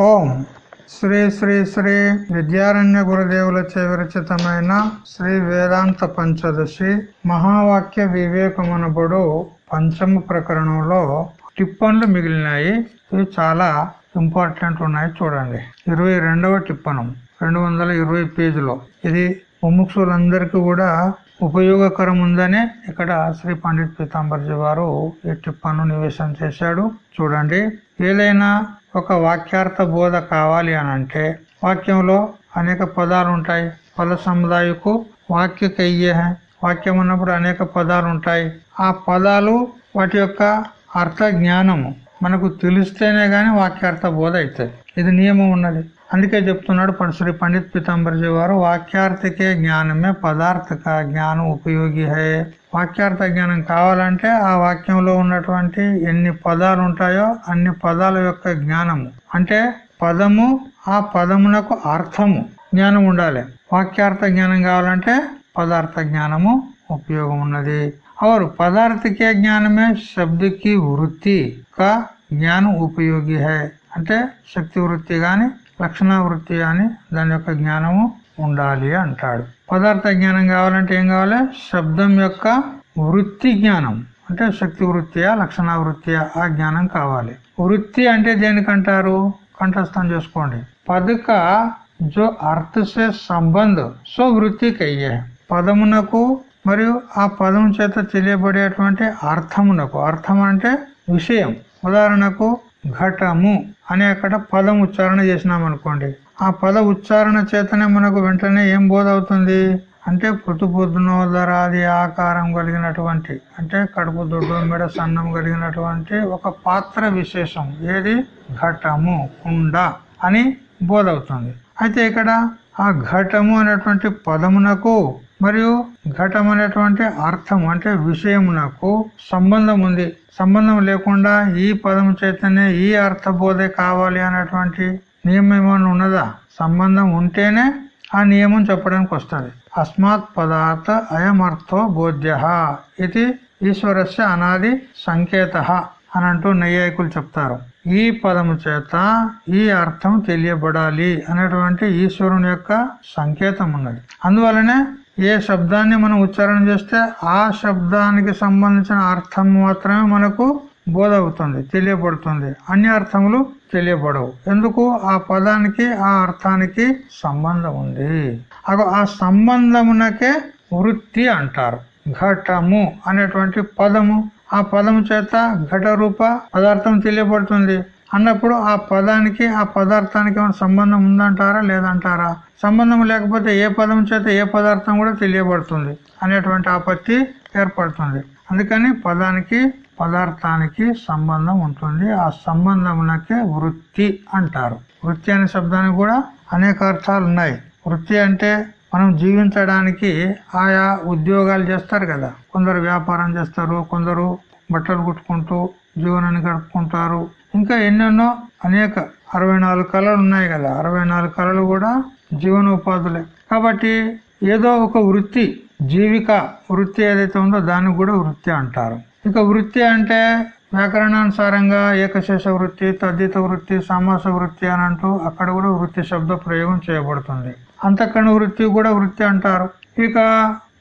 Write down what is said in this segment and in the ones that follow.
ఓం. శ్రీ శ్రీ శ్రీ విద్యారణ్య గురుదేవుల విరచితమైన శ్రీ వేదాంత పంచదశి మహావాక్య వివేకమనబడు పంచమ ప్రకరణంలో టిప్పన్లు మిగిలినాయి. ఇవి చాలా ఇంపార్టెంట్ ఉన్నాయి చూడండి. ఇరవై రెండవ టిప్పనం రెండు వందల ఇరవై పేజీలో. ఇది ముముక్షులందరికీ కూడా ఉపయోగకరం ఉందనే ఇక్కడ శ్రీ పండిత్ పీతాంబర్జీ వారు ఈ టిప్పను నివేశం చేశాడు. చూడండి. ఏదైనా ఒక వాక్యార్థ బోధ కావాలి అని అంటే వాక్యంలో అనేక పదాలు ఉంటాయి పద సముదాయకు వాక్య కయ్యే వాక్యం ఉన్నప్పుడు అనేక పదాలు ఉంటాయి ఆ పదాలు వాటి యొక్క అర్థ జ్ఞానము మనకు తెలిస్తేనే గాని వాక్యార్థ బోధ అవుతుంది ఇది నియమం ఉన్నది. అందుకే చెప్తున్నాడు శ్రీ పండిత్ పీతాంబర్జీ వారు వాక్యార్థికే జ్ఞానమే పదార్థక జ్ఞానం ఉపయోగి హే. వాక్యార్థ జ్ఞానం కావాలంటే ఆ వాక్యంలో ఉన్నటువంటి ఎన్ని పదాలు ఉంటాయో అన్ని పదాల యొక్క జ్ఞానము. అంటే పదము ఆ పదమునకు అర్థము జ్ఞానం ఉండాలి. వాక్యార్థ జ్ఞానం కావాలంటే పదార్థ జ్ఞానము ఉపయోగం ఉన్నది. అవరు పదార్థకే జ్ఞానమే శబ్దకి వృత్తి కా జ్ఞానం ఉపయోగి హే. అంటే శక్తి వృత్తి గాని లక్షణ వృత్తి అని దాని యొక్క జ్ఞానము ఉండాలి అంటాడు. పదార్థ జ్ఞానం కావాలంటే ఏం కావాలి? శబ్దం యొక్క వృత్తి జ్ఞానం. అంటే శక్తి వృత్తియా లక్షణ వృత్తియా ఆ జ్ఞానం కావాలి. వృత్తి అంటే దేనికంటారు? కంఠస్థం చేసుకోండి. పదక జో అర్థ సే సంబంధ్ సో వృత్తి కయ్యే. పదమునకు మరియు ఆ పదం చేత తెలియబడేటువంటి అర్థమునకు. అర్థం అంటే విషయం. ఉదాహరణకు ఘటము అనే అక్కడ పదం ఉచ్చారణ చేసినాం అనుకోండి ఆ పద ఉచ్చారణ చేతనే మనకు వెంటనే ఏం బోధ అవుతుంది అంటే పృతుబుద్ధనోదరాది ఆకారం కలిగినటువంటి అంటే కడుపు దొడ్డు మెడ సన్నం కలిగినటువంటి ఒక పాత్ర విశేషం. ఏది? ఘటము కుండ అని బోధ అవుతుంది అయితే ఇక్కడ ఆ ఘటము అనేటువంటి పదమునకు మరియు ఘటం అనేటువంటి అర్థం అంటే విషయమునకు సంబంధం ఉంది సంబంధం లేకుండా ఈ పదం చేతనే ఈ అర్థబోధే కావాలి అనేటువంటి నియమం ఏమైనా ఉన్నదా? సంబంధం ఉంటేనే ఆ నియమం చెప్పడానికి వస్తుంది. అస్మాత్ పదార్థ అయమర్థో బోధ్య ఇది ఈశ్వరస్య అనాది సంకేత అని అంటూ నైయాయికులు చెప్తారు. ఈ పదము చేత ఈ అర్థం తెలియబడాలి అనేటువంటి ఈశ్వరుని యొక్క సంకేతం ఉన్నది. అందువలనే ఏ శబ్దాన్ని మనం ఉచ్చారణ చేస్తే ఆ శబ్దానికి సంబంధించిన అర్థం మాత్రమే మనకు బోధ అవుతుంది తెలియబడుతుంది అన్ని అర్థములు తెలియబడవు ఎందుకు? ఆ పదానికి ఆ అర్థానికి సంబంధం ఉంది. ఆ సంబంధమునకే వృత్తి అంటారు. ఘటము అనేటువంటి పదము. ఆ పదము చేత ఘట రూప పదార్థం తెలియబడుతుంది అన్నప్పుడు ఆ పదానికి ఆ పదార్థానికి ఏమైనా సంబంధం ఉందంటారా లేదంటారా? సంబంధం లేకపోతే ఏ పదం చేత ఏ పదార్థం కూడా తెలియబడుతుంది అనేటువంటి ఆపత్తి ఏర్పడుతుంది. అందుకని పదానికి పదార్థానికి సంబంధం ఉంటుంది. ఆ సంబంధమునకే వృత్తి అంటారు. వృత్తి అనే శబ్దానికి కూడా అనేక అర్థాలు ఉన్నాయి. వృత్తి అంటే మనం జీవించడానికి ఆయా ఉద్యోగాలు చేస్తారు కదా. కొందరు వ్యాపారం చేస్తారు కొందరు బట్టలు కుట్టుకుంటూ జీవనాన్ని గడుపుకుంటారు ఇంకా ఎన్నెన్నో అనేక అరవై నాలుగు కళలు ఉన్నాయి కదా. అరవై నాలుగు కళలు కూడా జీవనోపాధులే. కాబట్టి ఏదో ఒక వృత్తి జీవిక వృత్తి ఏదైతే ఉందో దానికి కూడా వృత్తి అంటారు. ఇక వృత్తి అంటే వ్యాకరణానుసారంగా ఏకశేష వృత్తి తద్దిత వృత్తి సమాస వృత్తి అని అంటూ అక్కడ కూడా వృత్తి శబ్ద ప్రయోగం చేయబడుతుంది. అంతకణ వృత్తి కూడా వృత్తి అంటారు. ఇక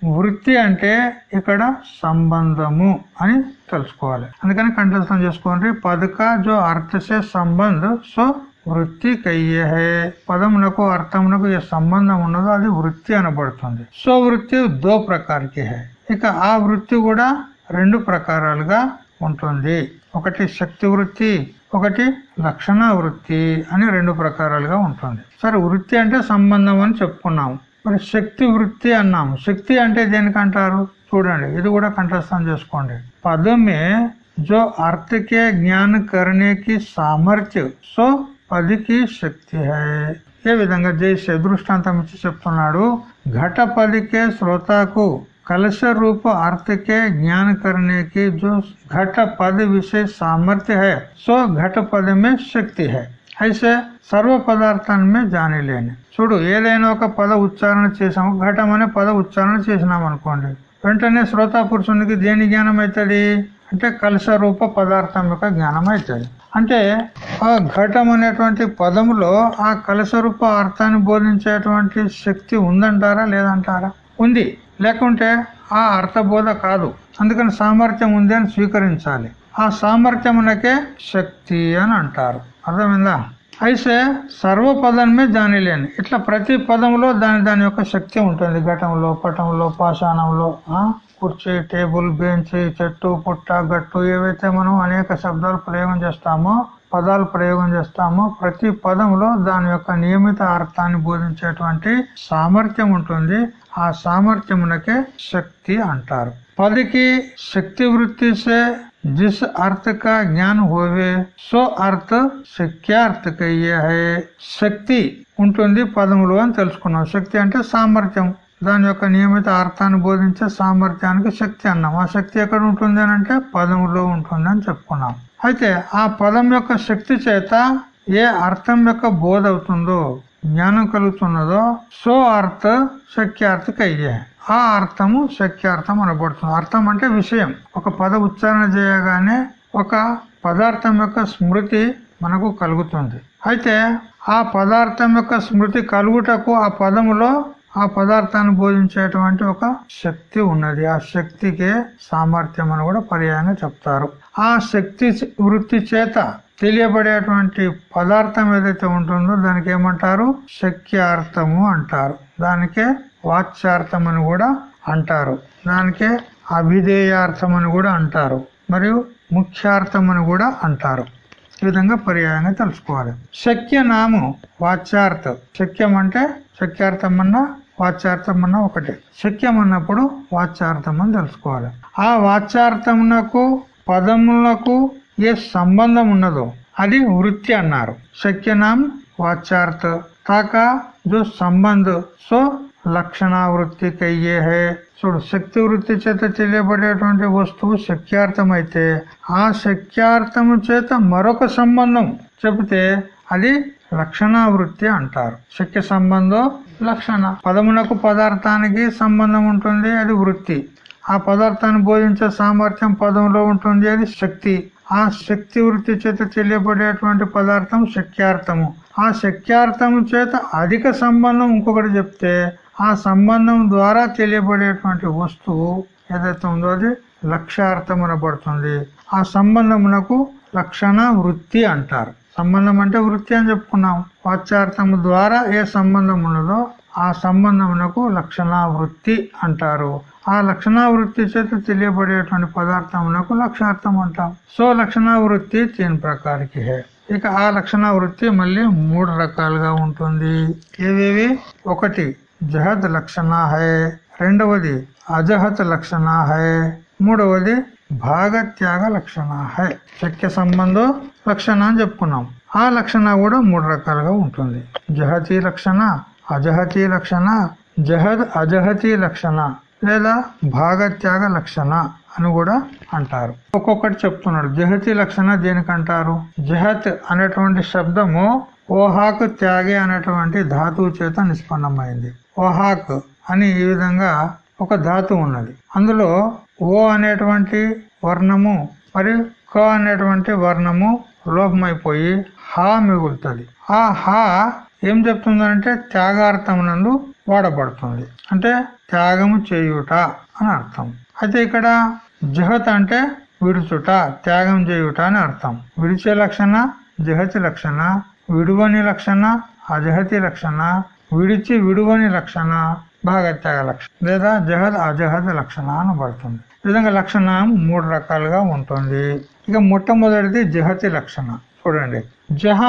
వృత్తి అంటే ఇక్కడ సంబంధము అని తెలుసుకోవాలి. అందుకని కంఠస్థం చేసుకోండి. పదక జో అర్థసే సంబంధ సో వృత్తి కయ్యే పదమునకు అర్థమునకు ఏ సంబంధం ఉన్నదో అది వృత్తి అనబడుతుంది. సో వృత్తి దో ప్రకారకి హే. ఇక ఆ వృత్తి కూడా రెండు ప్రకారాలుగా ఉంటుంది. ఒకటి శక్తి వృత్తి ఒకటి లక్షణ వృత్తి అని రెండు ప్రకారాలుగా ఉంటుంది. సరే వృత్తి అంటే సంబంధం అని చెప్పుకున్నాము. మరి శక్తి వృత్తి అన్నాము శక్తి అంటే దేనికంటారు చూడండి ఇది కూడా కంఠస్థం చేసుకోండి పదమే జో అర్థకే జ్ఞాన కరణేకి సామర్థ్య సో పదికి శక్తి హై ఏ విధంగా జైసే దృష్టాంతం ఇచ్చి చెప్తున్నాడు ఘట పదికే శ్రోతకు कलश रूप अर्थ के ज्ञान करने की जो घट पद विषय सामर्थ्य है सो घट पद में శక్తి है అయితే సర్వ పదార్థాన్ని మీద జాని లేని చూడు ఏదైనా ఒక పద ఉచ్చారణ చేసాము ఘటం అనే పద ఉచ్చారణ చేసినాం అనుకోండి. వెంటనే శ్రోత పురుషునికి దేని జ్ఞానం అవుతుంది అంటే కలశ రూప పదార్థం యొక్క జ్ఞానం అవుతుంది అంటే ఆ ఘటం అనేటువంటి పదములో ఆ కలసరూప అర్థాన్ని బోధించేటువంటి శక్తి ఉందంటారా లేదంటారా? ఉంది. లేకుంటే ఆ అర్థబోధ కాదు. అందుకని సామర్థ్యం ఉంది అని స్వీకరించాలి. ఆ సామర్థ్యమునకే శక్తి అని అంటారు. అర్థమైందా? అయితే సర్వ పదమే దాని లేని ఇట్లా ప్రతి పదంలో దాని దాని యొక్క శక్తి ఉంటుంది. ఘటంలో పటంలో పాషాణంలో కుర్చీ టేబుల్ బెంచ్ చెట్టు పుట్ట గట్టు ఏవైతే మనం అనేక శబ్దాలు ప్రయోగం చేస్తామో పదాలు ప్రయోగం చేస్తామో ప్రతి పదంలో దాని యొక్క నియమిత అర్థాన్ని బోధించేటువంటి సామర్థ్యం ఉంటుంది. ఆ సామర్థ్యమునకే శక్తి అంటారు. పదికి శక్తి వృత్తిసే जिस अर्थ का ज्ञान होवे సో అర్థ శక్యార్థకయ్యే శక్తి ఉంటుంది పదములు అని తెలుసుకున్నాం శక్తి అంటే సామర్థ్యం దాని యొక్క నియమిత అర్థాన్ని బోధించే సామర్థ్యానికి శక్తి అన్నాం ఆ శక్తి ఎక్కడ ఉంటుంది అని అంటే పదములో ఉంటుంది అని చెప్పుకున్నాం అయితే ఆ పదం యొక్క శక్తి చేత ఏ అర్థం యొక్క బోధ అవుతుందో జ్ఞానం కలుగుతున్నదో సో అర్థ శక్యార్థకయ్యే ఆ అర్థము శక్యార్థం అనబడుతుంది. అర్థం అంటే విషయం. ఒక పద ఉచ్చారణ చేయగానే ఒక పదార్థం యొక్క స్మృతి మనకు కలుగుతుంది. అయితే ఆ పదార్థం యొక్క స్మృతి కలుగుటకు ఆ పదములో ఆ పదార్థాన్ని బోధించేటువంటి ఒక శక్తి ఉన్నది. ఆ శక్తికే సామర్థ్యం అని కూడా పర్యాయంగా చెప్తారు. ఆ శక్తి వృత్తి చేత తెలియబడేటువంటి పదార్థం ఏదైతే ఉంటుందో దానికి ఏమంటారు? శక్యార్థము అంటారు. దానికే వాచ్యార్థం అని కూడా అంటారు. దానికే అభిధేయార్థం అని కూడా అంటారు. మరియు ముఖ్యార్థం అని కూడా అంటారు. ఈ విధంగా పర్యాయంగా తెలుసుకోవాలి. శక్యనామం వాచ్యార్థ. శక్యం అంటే శక్యార్థం అన్నా వాచ్యార్థం అన్నా ఒకటే. శక్యం అన్నప్పుడు వాచ్యార్థం అని తెలుసుకోవాలి. ఆ వాచ్యార్థమునకు పదములకు ఏ సంబంధం ఉన్నదో అది వృత్తి అన్నారు. శక్యనాం వాచ్యార్థ. కాక जो సంబంధ సో లక్షణావృత్తికయ్యే హే. చూడు శక్తి వృత్తి చేత తెలియబడేటువంటి వస్తువు శక్యార్థమైతే అయితే ఆ శక్యార్థము చేత మరొక సంబంధం చెబితే అది లక్షణావృత్తి అంటారు. శక్య సంబంధం లక్షణ. పదమునకు పదార్థానికి సంబంధం ఉంటుంది అది వృత్తి. ఆ పదార్థాన్ని బోధించే సామర్థ్యం పదంలో ఉంటుంది అది శక్తి. ఆ శక్తి వృత్తి చేత తెలియబడేటువంటి పదార్థం శక్యార్థము ఆ శక్యార్థము చేత అధిక సంబంధం ఇంకొకటి చెప్తే ఆ సంబంధం ద్వారా తెలియబడేటువంటి వస్తువు ఏదైతే ఉందో అది లక్ష్యార్థం ఆ సంబంధమునకు లక్షణ వృత్తి అంటారు. సంబంధం అంటే వృత్తి అని చెప్పుకున్నాం. వాచ్యార్థము ద్వారా ఏ సంబంధం ఉన్నదో ఆ సంబంధమునకు లక్షణావృత్తి అంటారు. ఆ లక్షణావృత్తి చేత తెలియబడేటువంటి పదార్థమునకు లక్షార్థం అంటాం. సో లక్షణావృత్తి తీన్ ప్రకారకి హే. ఇక ఆ లక్షణావృత్తి మళ్ళీ మూడు రకాలుగా ఉంటుంది. ఏవేవి? ఒకటి జహద్ లక్షణ హై రెండవది అజహత్ లక్షణ హై మూడవది భాగత్యాగ లక్షణ హై. శక్య సంబంధం లక్షణ అని చెప్పుకున్నాం. ఆ లక్షణ కూడా మూడు రకాలుగా ఉంటుంది. జహతి లక్షణ అజహతి లక్షణ జహద్ అజహతి లక్షణ లేదా భాగత్యాగ లక్షణ అని కూడా అంటారు. ఒక్కొక్కటి చెప్తున్నాడు. జహతి లక్షణ దేనికంటారు జహత్ అనేటువంటి శబ్దము ఓహాకు త్యాగే అనేటువంటి ధాతువు చేత నిష్పన్నమైంది. ఓహాక్ అని ఈ విధంగా ఒక ధాతు ఉన్నది. అందులో ఓ అనేటువంటి వర్ణము మరియు క అనేటువంటి వర్ణము లోపమైపోయి హా మిగులుతుంది. ఆ హా ఏం చెప్తుందంటే త్యాగార్థమునందు వాడబడుతుంది. అంటే త్యాగము చేయుట అని అర్థం. అయితే ఇక్కడ జహత్ అంటే విడుచుట త్యాగం చేయుట అని అర్థం. విడిచే లక్షణ జహతి లక్షణ విడువని లక్షణ అజహతి లక్షణ విడిచి విడువని లక్షణ భాగత్యాగ లక్షణ లేదా జహద్ అజహద్ లక్షణ అని పడుతుంది. విధంగా లక్షణం మూడు రకాలుగా ఉంటుంది. ఇక మొట్టమొదటిది జహతి లక్షణ. చూడండి. జహ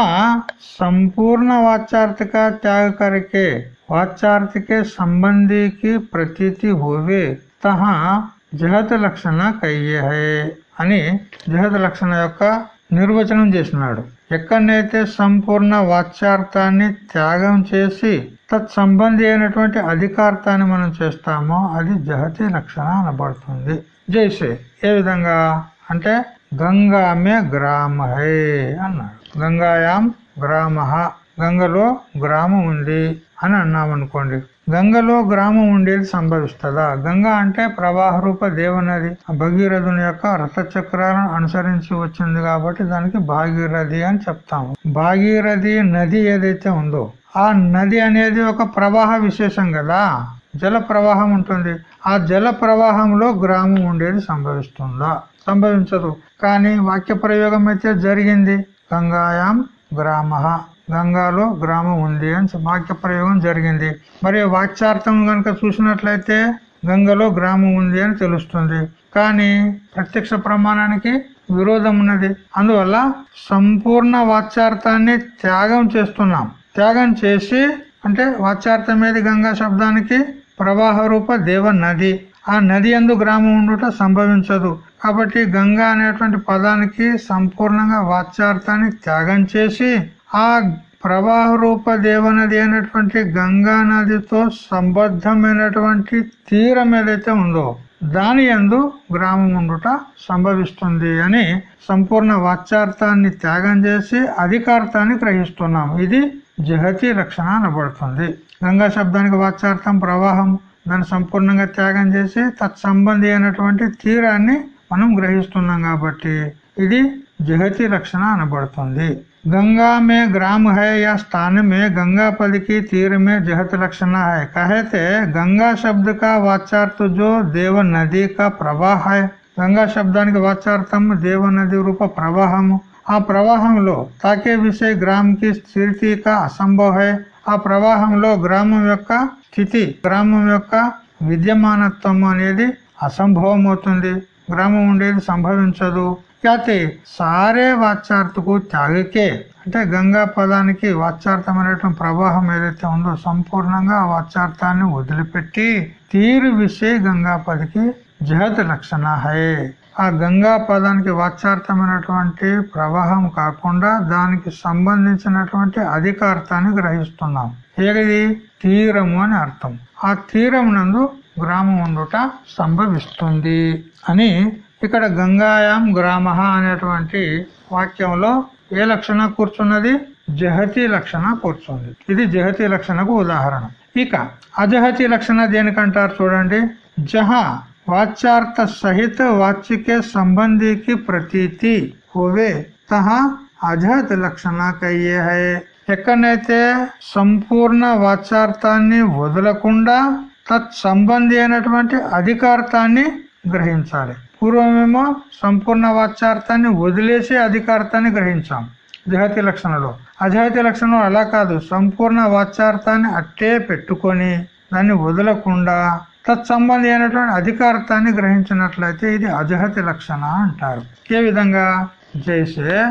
సంపూర్ణ వాచ్యార్థిక త్యాగకరికే करके సంబంధికి ప్రతీతి హోవే తహా జహత లక్షణ కయ్యే అని జహత లక్షణ యొక్క నిర్వచనం చేసినాడు. ఎక్కడనైతే సంపూర్ణ వాచ్యార్థాన్ని త్యాగం చేసి తత్సంబంధి అయినటువంటి అధికార్థాన్ని మనం చేస్తామో అది జహతి లక్షణ అనబడుతుంది. జైసే ఏ విధంగా? అంటే గంగామే గ్రామ హే అన్నాడు. గంగాయాం గ్రామ గంగలో గ్రామం ఉంది అని అన్నాం అనుకోండి గంగలో గ్రామం ఉండేది సంభవిస్తుందా? గంగ అంటే ప్రవాహ రూప దేవనది భగీరథుని యొక్క రథచక్రాలను అనుసరించి వచ్చింది కాబట్టి దానికి భాగీరథి అని చెప్తాము. భాగీరథి నది ఏదైతే ఉందో ఆ నది అనేది ఒక ప్రవాహ విశేషం కదా? జల ప్రవాహం ఉంటుంది. ఆ జల ప్రవాహంలో గ్రామం ఉండేది సంభవిస్తుందా? సంభవించదు. కానీ వాక్య ప్రయోగం అయితే జరిగింది. గంగాయాం గ్రామ. గంగాలో గ్రామం ఉంది అని వాక్య ప్రయోగం జరిగింది. మరి వాక్యార్థం కనుక చూసినట్లయితే గంగలో గ్రామం ఉంది అని తెలుస్తుంది. కానీ ప్రత్యక్ష ప్రమాణానికి విరోధం ఉన్నది. అందువల్ల సంపూర్ణ వాచ్యార్థాన్ని త్యాగం చేస్తున్నాం. త్యాగం చేసి అంటే వాచ్యార్థం ఏది? గంగా శబ్దానికి ప్రవాహ రూప దేవ నది. ఆ నది ఎందు గ్రామం ఉండుట సంభవించదు. కాబట్టి గంగా అనేటువంటి పదానికి సంపూర్ణంగా వాచ్యార్థాన్ని త్యాగం చేసి ఆ ప్రవాహ రూప దేవనది అయినటువంటి గంగా నదితో సంబద్ధమైనటువంటి తీరం ఏదైతే ఉందో దాని ఎందు గ్రామం ఉండుట సంభవిస్తుంది అని సంపూర్ణ వాచ్యార్థాన్ని త్యాగం చేసి అధికార్థాన్ని గ్రహిస్తున్నాం ఇది జహతి రక్షణ అనబడుతుంది. గంగా శబ్దానికి వాచ్యార్థం ప్రవాహం. దాన్ని సంపూర్ణంగా త్యాగం చేసి తత్సంబంధి అయినటువంటి తీరాన్ని మనం గ్రహిస్తున్నాం కాబట్టి ఇది జహతి రక్షణ అనబడుతుంది. गंगा में ग्राम है या स्थान में गंगा पद की तीर में जहत लक्षण है कहते गंगा शब्द का वाचार्थ जो देव नदी का प्रवाह है గంగా శబ్దానికి వాచార్థం దేవ నది రూప ప్రవాహము ఆ ప్రవాహంలో తాకే విషయ గ్రామ్ కి స్థితి కా అసంభవ హై ఆ ప్రవాహంలో గ్రామం యొక్క స్థితి గ్రామం యొక్క విద్యమానత్వం అనేది అసంభవం అవుతుంది గ్రామం ఉండేది సంభవించదు అయితే సారే వాచ్యార్థకు త్యాగకే అంటే గంగా పదానికి వాచ్యార్థమైనటువంటి ప్రవాహం ఏదైతే ఉందో సంపూర్ణంగా ఆ వాచ్యార్థాన్ని వదిలిపెట్టి తీరు విషయ గంగా పదికి జహత్ లక్షణ హై ఆ గంగా పదానికి వాచ్యార్థమైనటువంటి ప్రవాహం కాకుండా దానికి సంబంధించినటువంటి అధికార్థాన్ని గ్రహిస్తున్నాం. ఏది? తీరము అని అర్థం. ఆ తీరం నందు గ్రామం ఉండుట సంభవిస్తుంది అని ఇక్కడ గంగాయాం గ్రామ అనేటువంటి వాక్యంలో ఏ లక్షణ కూర్చున్నది? జహతి లక్షణ కూర్చుంది. ఇది జహతి లక్షణకు ఉదాహరణ. ఇక అజహతి లక్షణ దేనికంటారు చూడండి. జహ వాచ్యార్థ సహిత వాచ్యకే సంబంధికి ప్రతీతి. హోవే తహ అజహతి లక్షణ కయ్యే హై. ఎక్కడైతే సంపూర్ణ వాచ్యార్థాన్ని వదలకుండా తత్ సంబంధి అయినటువంటి అధికార్థాన్ని గ్రహించాలి. పూర్వమేమో సంపూర్ణ వాచ్యార్థాన్ని వదిలేసి అధికార్థాన్ని గ్రహించాం. అధిహతి లక్షణలో. అధిహతి లక్షణం అలా కాదు. సంపూర్ణ వాచ్యార్థాన్ని అట్టే పెట్టుకొని దాన్ని వదలకుండా తత్సంబంధి అయినటువంటి అధికార్థాన్ని గ్రహించినట్లయితే ఇది అజహతి లక్షణ అంటారు. ఏ విధంగా? చేసే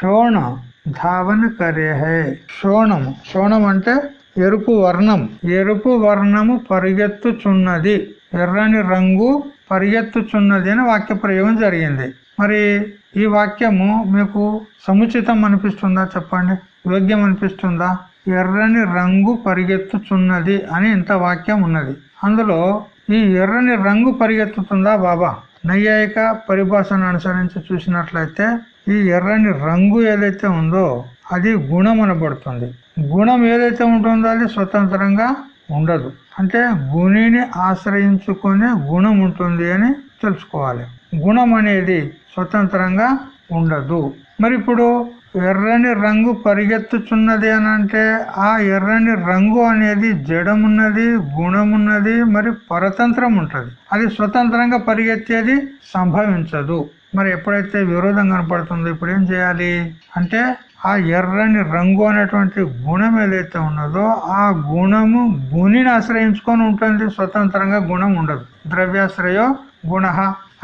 శోణ ధావన కరేహే. శోణము శోణం అంటే ఎరుపు వర్ణం. ఎరుపు వర్ణము పరిగెత్తుచున్నది. ఎర్రని రంగు పరిగెత్తుచున్నది అని వాక్య ప్రయోగం జరిగింది. మరి ఈ వాక్యము మీకు సముచితం అనిపిస్తుందా చెప్పండి? యోగ్యం అనిపిస్తుందా? ఎర్రని రంగు పరిగెత్తుచున్నది అని ఇంత వాక్యం ఉన్నది. అందులో ఈ ఎర్రని రంగు పరిగెత్తుతుందా బాబా? నైయాయిక పరిభాషను అనుసరించి చూసినట్లయితే ఈ ఎర్రని రంగు ఏదైతే ఉందో అది గుణం అనబడుతుంది. గుణం ఏదైతే ఉంటుందో అది స్వతంత్రంగా ఉండదు. అంటే గుణిని ఆశ్రయించుకునే గుణం ఉంటుంది అని తెలుసుకోవాలి. గుణం అనేది స్వతంత్రంగా ఉండదు. మరి ఇప్పుడు ఎర్రని రంగు పరిగెత్తుచున్నది అని అంటే ఆ ఎర్రని రంగు అనేది జడమున్నది గుణమున్నది మరి పరతంత్రం ఉంటుంది. అది స్వతంత్రంగా పరిగెత్తేది సంభవించదు. మరి ఎప్పుడైతే విరోధం కనపడుతుందో ఇప్పుడు ఏం చేయాలి? అంటే ఆ ఎర్రని రంగు అనేటువంటి గుణం ఏదైతే ఉన్నదో ఆ గుణము గుణిని ఆశ్రయించుకొని ఉంటుంది. స్వతంత్రంగా గుణం ఉండదు. ద్రవ్యాశ్రయో గుణ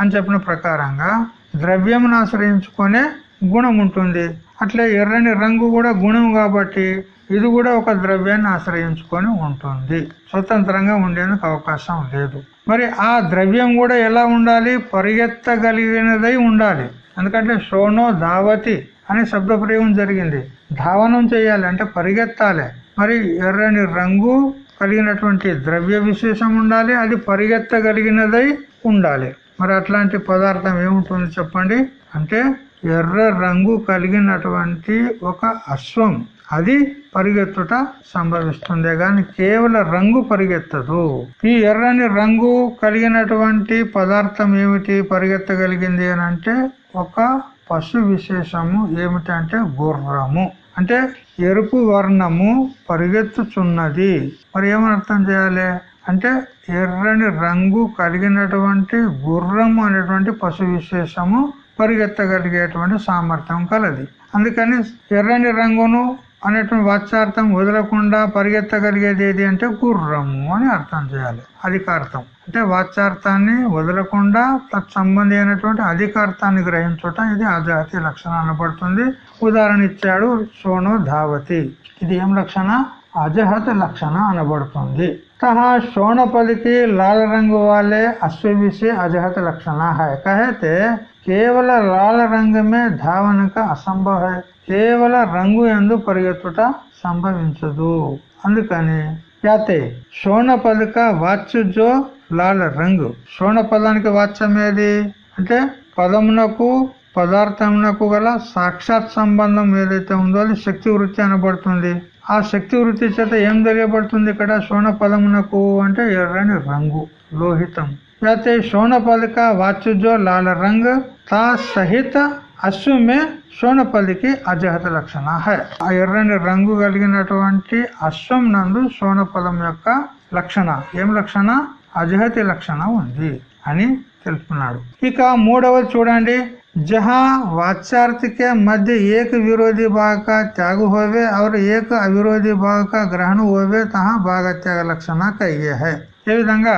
అని చెప్పిన ప్రకారంగా ద్రవ్యమును ఆశ్రయించుకునే గుణం ఉంటుంది. అట్లే ఎర్రని రంగు కూడా గుణం కాబట్టి ఇది కూడా ఒక ద్రవ్యాన్ని ఆశ్రయించుకొని ఉంటుంది. స్వతంత్రంగా ఉండేందుకు అవకాశం లేదు. మరి ఆ ద్రవ్యం కూడా ఎలా ఉండాలి? పరిగెత్తగలిగినదై ఉండాలి. ఎందుకంటే షోనో దావతి అనే శబ్ద ప్రయోగం జరిగింది. ధావనం చేయాలి అంటే పరిగెత్తాలి. మరి ఎర్రని రంగు కలిగినటువంటి ద్రవ్య విశేషం ఉండాలి అది పరిగెత్తగలిగినదై ఉండాలి. మరి అట్లాంటి పదార్థం ఏముంటుంది చెప్పండి? అంటే ఎర్ర రంగు కలిగినటువంటి ఒక అశ్వం అది పరిగెత్తుట సంభవిస్తుంది. కానీ కేవలం రంగు పరిగెత్తదు. ఈ ఎర్రని రంగు కలిగినటువంటి పదార్థం ఏమిటి పరిగెత్తగలిగింది అని అంటే ఒక పశు విశేషము ఏమిటంటే గుర్రము. అంటే ఎరుపు వర్ణము పరిగెత్తుచున్నది. మరి ఏమర్థం చేయాలి? అంటే ఎర్రని రంగు కలిగినటువంటి గుర్రము అనేటువంటి పశు విశేషము పరిగెత్తగలిగేటువంటి సామర్థ్యం కలది. అందుకని ఎర్రని రంగును అనేటువంటి వాచ్యార్థం వదలకుండా పరిగెత్తగలిగేది ఏది అంటే గుర్రము అని అర్థం చేయాలి. అధికార్థం అంటే వాచ్యార్థాన్ని వదలకుండా తత్సంబంధమైనటువంటి అధికార్థాన్ని గ్రహించటం ఇది అజాతి లక్షణం అనబడుతుంది. ఉదాహరణ ఇచ్చాడు సోను ధావతి. ఇది ఏం లక్షణ? అజహత లక్షణ అనబడుతుంది. తహా శోణపలికి లాల రంగు వాళ్ళే అశ్వవిషి అజహత లక్షణ. హై కహతే కేవల లాల రంగమే ధావనక అసంభవ కేవల రంగు ఎందు పరిగెత్తుట సంభవించదు. అందుకని యాతే శోణపలిక వాచ్యుజో లాల రంగు. పదానికి వాచ్యం ఏది? అంటే పదమునకు పదార్థమునకు గల సాక్షాత్ సంబంధం ఏదైతే ఉందో అది శక్తి వృత్తి అనబడుతుంది. ఆ శక్తి వృత్తి చేత ఏం తెలియబడుతుంది ఇక్కడ? శోణ పదమునకు అంటే ఎర్రని రంగు లోహితం. అయితే శోణ పలిక వాచుజో లాల రంగ్ తా సహిత అశ్వమే సోనపల్లికి అజహత లక్షణ. హై ఆ ఎర్రని రంగు కలిగినటువంటి అశ్వం నందు సోనపదం యొక్క లక్షణ. ఏం లక్షణ? అజహతి లక్షణం ఉంది అని తెలుపుతున్నాడు ఇక మూడవది చూడండి. జహా వాచ్యార్థికే మధ్య ఏక విరోధి భాగ త్యాగ హోవే అవర్ ఏక అవిరోధి భాగ గ్రహణ హోవే తహా భాగ త్యాగ లక్షణ కయ్యే హే. ఈ విధంగా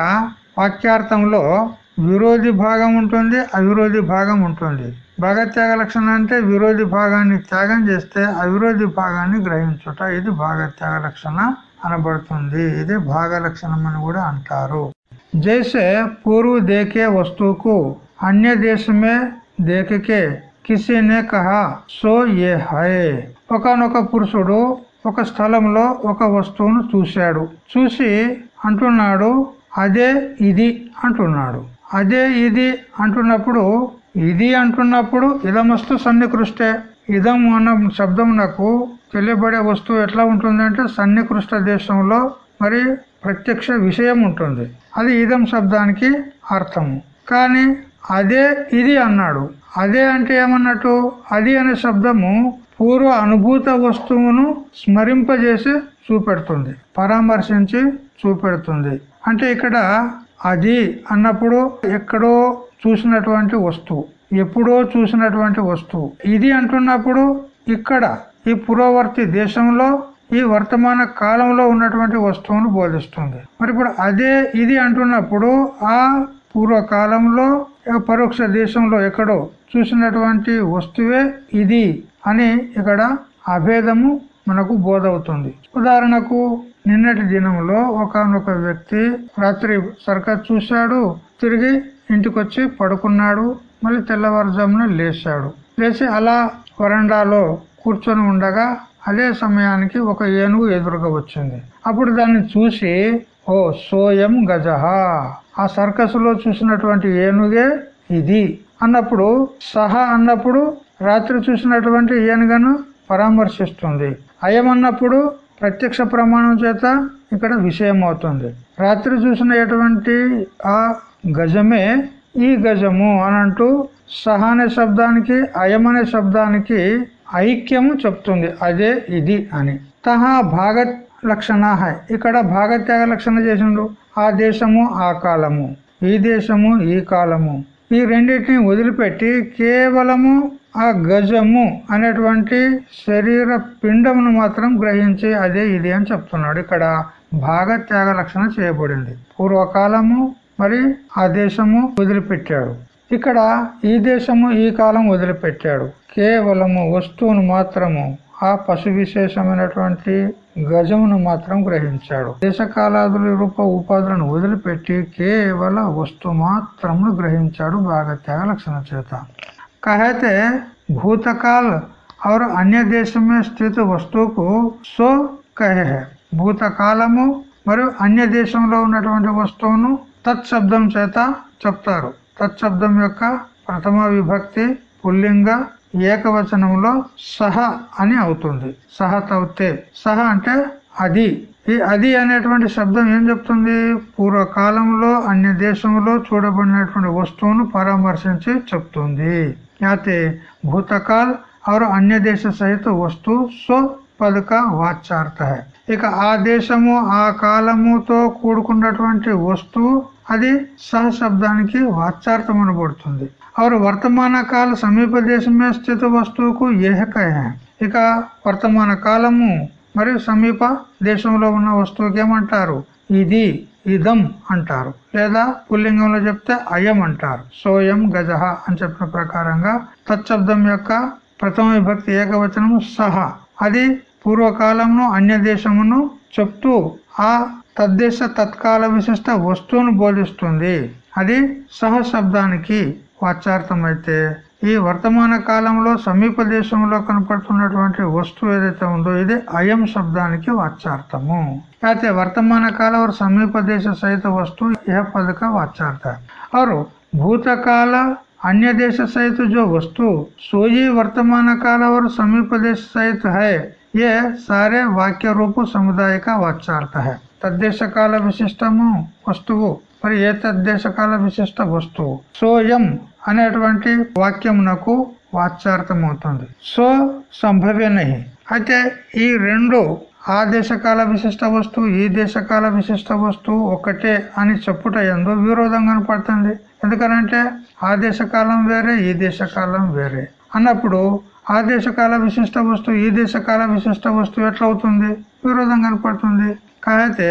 వాక్యార్థంలో విరోధి భాగం ఉంటుంది అవిరోధి భాగం ఉంటుంది? భాగత్యాగ లక్షణ అంటే విరోధి భాగాన్ని త్యాగం చేస్తే అవిరోధి భాగాన్ని గ్రహించుట. ఇది భాగత్యాగ లక్షణ అనబడుతుంది. ఇది భాగ లక్షణం అని కూడా అంటారు. జైసే పూర్వ దేకే వస్తువుకు అన్య దేశమే దేఖకే కిసీనే కహా సో ఏ హై ఒకనొక పురుషుడు ఒక స్థలంలో ఒక వస్తువును చూశాడు చూసి అంటున్నాడు అదే ఇది అంటున్నాడు। అదే ఇది అంటున్నప్పుడు ఇది అంటున్నప్పుడు ఇదమస్తు సన్నికృష్టే. ఇదం అన్న శబ్దం నాకు తెలియబడే వస్తువు ఎట్లా ఉంటుందంటే సన్నికృష్ట దేశంలో మరి ప్రత్యక్ష విషయం ఉంటుంది. అది ఇదం శబ్దానికి అర్థము. కానీ అదే ఇది అన్నాడు. అదే అంటే ఏమన్నట్టు? అది అనే శబ్దము పూర్వ అనుభూత వస్తువును స్మరింపజేసి చూపెడుతుంది. పరామర్శించి చూపెడుతుంది. అంటే ఇక్కడ అది అన్నప్పుడు ఎక్కడో చూసినటువంటి వస్తువు ఎప్పుడో చూసినటువంటి వస్తువు. ఇది అంటున్నప్పుడు ఇక్కడ ఈ పూర్వవర్తి దేశంలో ఈ వర్తమాన కాలంలో ఉన్నటువంటి వస్తువును బోధిస్తుంది. మరి ఇప్పుడు అదే ఇది అంటున్నప్పుడు ఆ పూర్వకాలంలో పరోక్ష దేశంలో ఎక్కడో చూసినటువంటి వస్తువే ఇది అని ఇక్కడ అభేదము మనకు బోధవుతుంది. ఉదాహరణకు నిన్నటి దినంలో ఒకనొక వ్యక్తి రాత్రి సర్కస్ చూశాడు తిరిగి ఇంటికొచ్చి పడుకున్నాడు మళ్ళీ తెల్లవారుజామున లేచాడు. లేచి అలా వరండాలో కూర్చొని ఉండగా అదే సమయానికి ఒక ఏనుగు ఎదురుగా వచ్చింది. అప్పుడు దాన్ని చూసి ఓ సోయం గజహ ఆ సర్కస్లో చూసినటువంటి ఏనుగే ఇది అన్నప్పుడు సహ అన్నప్పుడు రాత్రి చూసినటువంటి ఏనుగను పరామర్శిస్తుంది. అయం అన్నప్పుడు ప్రత్యక్ష ప్రమాణం చేత ఇక్కడ విషయం అవుతుంది రాత్రి చూసినటువంటి ఆ గజమే ఈ గజము అనంటూ సహ అనే శబ్దానికి అయం అనే శబ్దానికి ఐక్యము చెప్తుంది. అదే ఇది అని. తహా భాగత్ లక్షణ ఇక్కడ భాగత్యాగ లక్షణ చేసిండు. ఆ దేశము ఆ కాలము. ఈ దేశము ఈ కాలము. ఈ రెండింటిని వదిలిపెట్టి కేవలము ఆ గజము అనేటువంటి శరీర పిండమును మాత్రం గ్రహించి అదే ఇది అని చెప్తున్నాడు. ఇక్కడ భాగత్యాగ లక్షణ చేయబడింది. పూర్వకాలము మరి ఆ దేశము వదిలిపెట్టాడు. ఇక్కడ ఈ దేశము ఈ కాలం వదిలిపెట్టాడు కేవలము వస్తువును మాత్రము ఆ పశు విశేషమైనటువంటి గజమును మాత్రం గ్రహించాడు దేశకాలాదుల రూప ఉపాధులను వదిలిపెట్టి కేవల వస్తు మాత్రమును గ్రహించాడు బాగా త్యాగ లక్షణ చేత कहते భూతకాల్ और అన్య దేశమే స్థితి వస్తువుకు సో కహే భూతకాలము మరియు అన్య దేశంలో ఉన్నటువంటి వస్తువును తత్శబ్దం చేత చెప్తారు తత్శబ్దం యొక్క ప్రథమ విభక్తి పుల్లింగ ఏకవచనంలో సహ అని అవుతుంది. సహ తౌతే సహ అంటే అది. ఈ అది అనేటువంటి శబ్దం ఏం చెప్తుంది? పూర్వకాలంలో అన్య దేశంలో చూడబడినటువంటి వస్తువును పరామర్శించి చెప్తుంది. అయితే భూతకాల్ ఆరు అన్య దేశ సహిత వస్తువు సో పదక వాచ్యార్థ ఇక ఆ దేశము ఆ కాలముతో కూడుకున్నటువంటి వస్తువు అది సహ శబ్దానికి వాచ్యార్థం అనబడుతుంది అవరు వర్తమాన కాల సమీప దేశమే స్థిత వస్తువుకు ఏహక ఇక వర్తమాన కాలము మరియు సమీప దేశంలో ఉన్న వస్తువుకి ఏమంటారు? ఇది ఇదం అంటారు. లేదా పుల్లింగంలో చెప్తే అయం అంటారు. సోయం గజ అని చెప్పిన ప్రకారంగా తత్శబ్దం యొక్క ప్రథమ విభక్తి ఏకవచనము సహ. అది పూర్వకాలమును అన్య దేశమును చెప్తూ ఆ తద్దేశ తత్కాల విశిష్ట వస్తువును బోధిస్తుంది అది సహ శబ్దానికి వాచ్యార్థం అయితే ఈ వర్తమాన కాలంలో సమీప దేశంలో కనపడుతున్నటువంటి వస్తువు ఏదైతే ఉందో ఇది అయం శబ్దానికి వాచ్యార్థము అయితే వర్తమాన కాల और సమీప దేశ సహిత వస్తువు यह पद का वाच्यार्थ है और भूतकाल अन्य देश सहित जो वस्तु सोई वर्तमान काल और समीप देश सहित है ये सारे वाक्य रूप समुदाय का वाच्यार्थ है తద్దేశకాల విశిష్టము వస్తువు. మరి ఏ తద్దేశకాల విశిష్ట వస్తువు? సోయం అనేటువంటి వాక్యమునకు వాచ్యార్థం అవుతుంది సో సంభవ్యనహి అయితే ఈ రెండు ఆ దేశకాల విశిష్ట వస్తువు ఈ దేశకాల విశిష్ట వస్తువు ఒకటే అని చెప్పుట ఎందు విరోధం కనపడుతుంది. ఎందుకనంటే ఆ దేశకాలం వేరే ఈ దేశకాలం వేరే. అన్నప్పుడు ఆ దేశకాల విశిష్ట వస్తువు ఈ దేశకాల విశిష్ట వస్తువు ఎట్లా అవుతుంది విరోధం కనపడుతుంది. कहते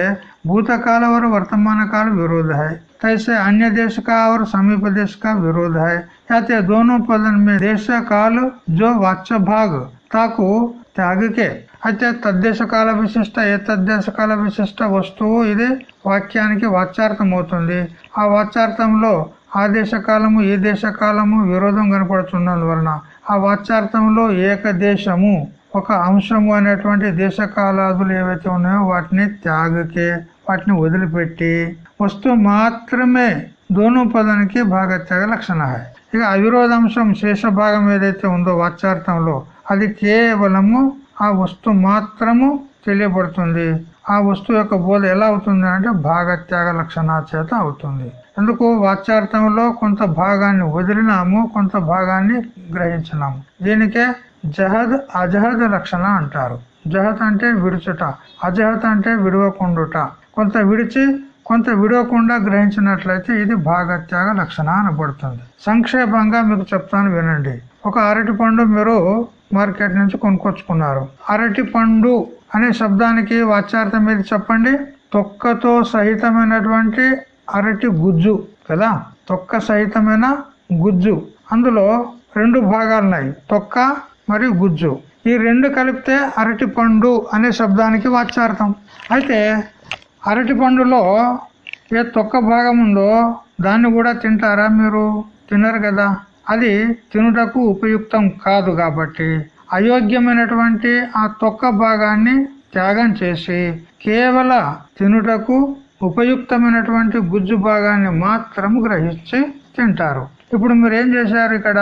भूतकाल और वर्तमान काल विरोध है तैसे अन्य देश का और समीप देश का विरोध है कहते दोनों पदन में देश काल जो वाच्य भाग ताकू त्याग के అయితే తద్దేశ కాల విశిష్ట ఏ తద్దేశ కాల విశిష్ట వస్తువు ఇది వాక్యానికి వాచ్యార్థం అవుతుంది ఆ వాచ్యార్థంలో ఆ దేశ కాలము ఈ దేశ కాలము విరోధం కనపడుతున్నందువలన ఆ వాచ్యార్థంలో ఏకదేశము ఒక అంశము అనేటువంటి దేశ కాలాదులు ఏవైతే ఉన్నాయో వాటిని త్యాగకే వాటిని వదిలిపెట్టి వస్తువు మాత్రమే దోనుపదానికి భాగత్యాగ లక్షణ ఇక అవిరోధాంశం శేష భాగం ఏదైతే ఉందో వాచ్యార్థంలో అది కేవలము ఆ వస్తువు మాత్రము తెలియబడుతుంది. ఆ వస్తువు యొక్క బోధ ఎలా అవుతుంది అంటే భాగత్యాగ లక్షణ చేత అవుతుంది. ఎందుకు? వాచ్యార్థంలో కొంత భాగాన్ని వదిలినాము కొంత భాగాన్ని గ్రహించినాము. దీనికే జహద్ అజహద్ లక్షణ అంటారు. జహత్ అంటే విడుచుట అజహత్ అంటే విడవకుండుట. కొంత విడిచి కొంత విడవకుండా గ్రహించినట్లయితే ఇది భాగత్యాగ లక్షణ అనబడుతుంది. సంక్షేపంగా మీకు చెప్తాను వినండి. ఒక అరటి పండు మీరు మార్కెట్ నుంచి కొనుక్కొచ్చుకున్నారు. అరటి పండు అనే శబ్దానికి వాచ్యార్థం ఏది చెప్పండి? తొక్కతో సహితమైనటువంటి అరటి గుజ్జు కదా? తొక్క సహితమైన గుజ్జు. అందులో రెండు భాగాలున్నాయి. తొక్క మరియు గుజ్జు. ఈ రెండు కలిపితే అరటి పండు అనే శబ్దానికి వాచ్యార్థం. అయితే అరటి పండులో ఏ తొక్క భాగం ఉందో దాన్ని కూడా తింటారా మీరు? తినరు కదా. అది తినుటకు ఉపయుక్తం కాదు కాబట్టి అయోగ్యమైనటువంటి ఆ తొక్క భాగాన్ని త్యాగం చేసి కేవల తినుటకు ఉపయుక్తమైనటువంటి గుజ్జు భాగాన్ని మాత్రం గ్రహించి తింటారు. ఇప్పుడు మీరు ఏం చేశారు ఇక్కడ?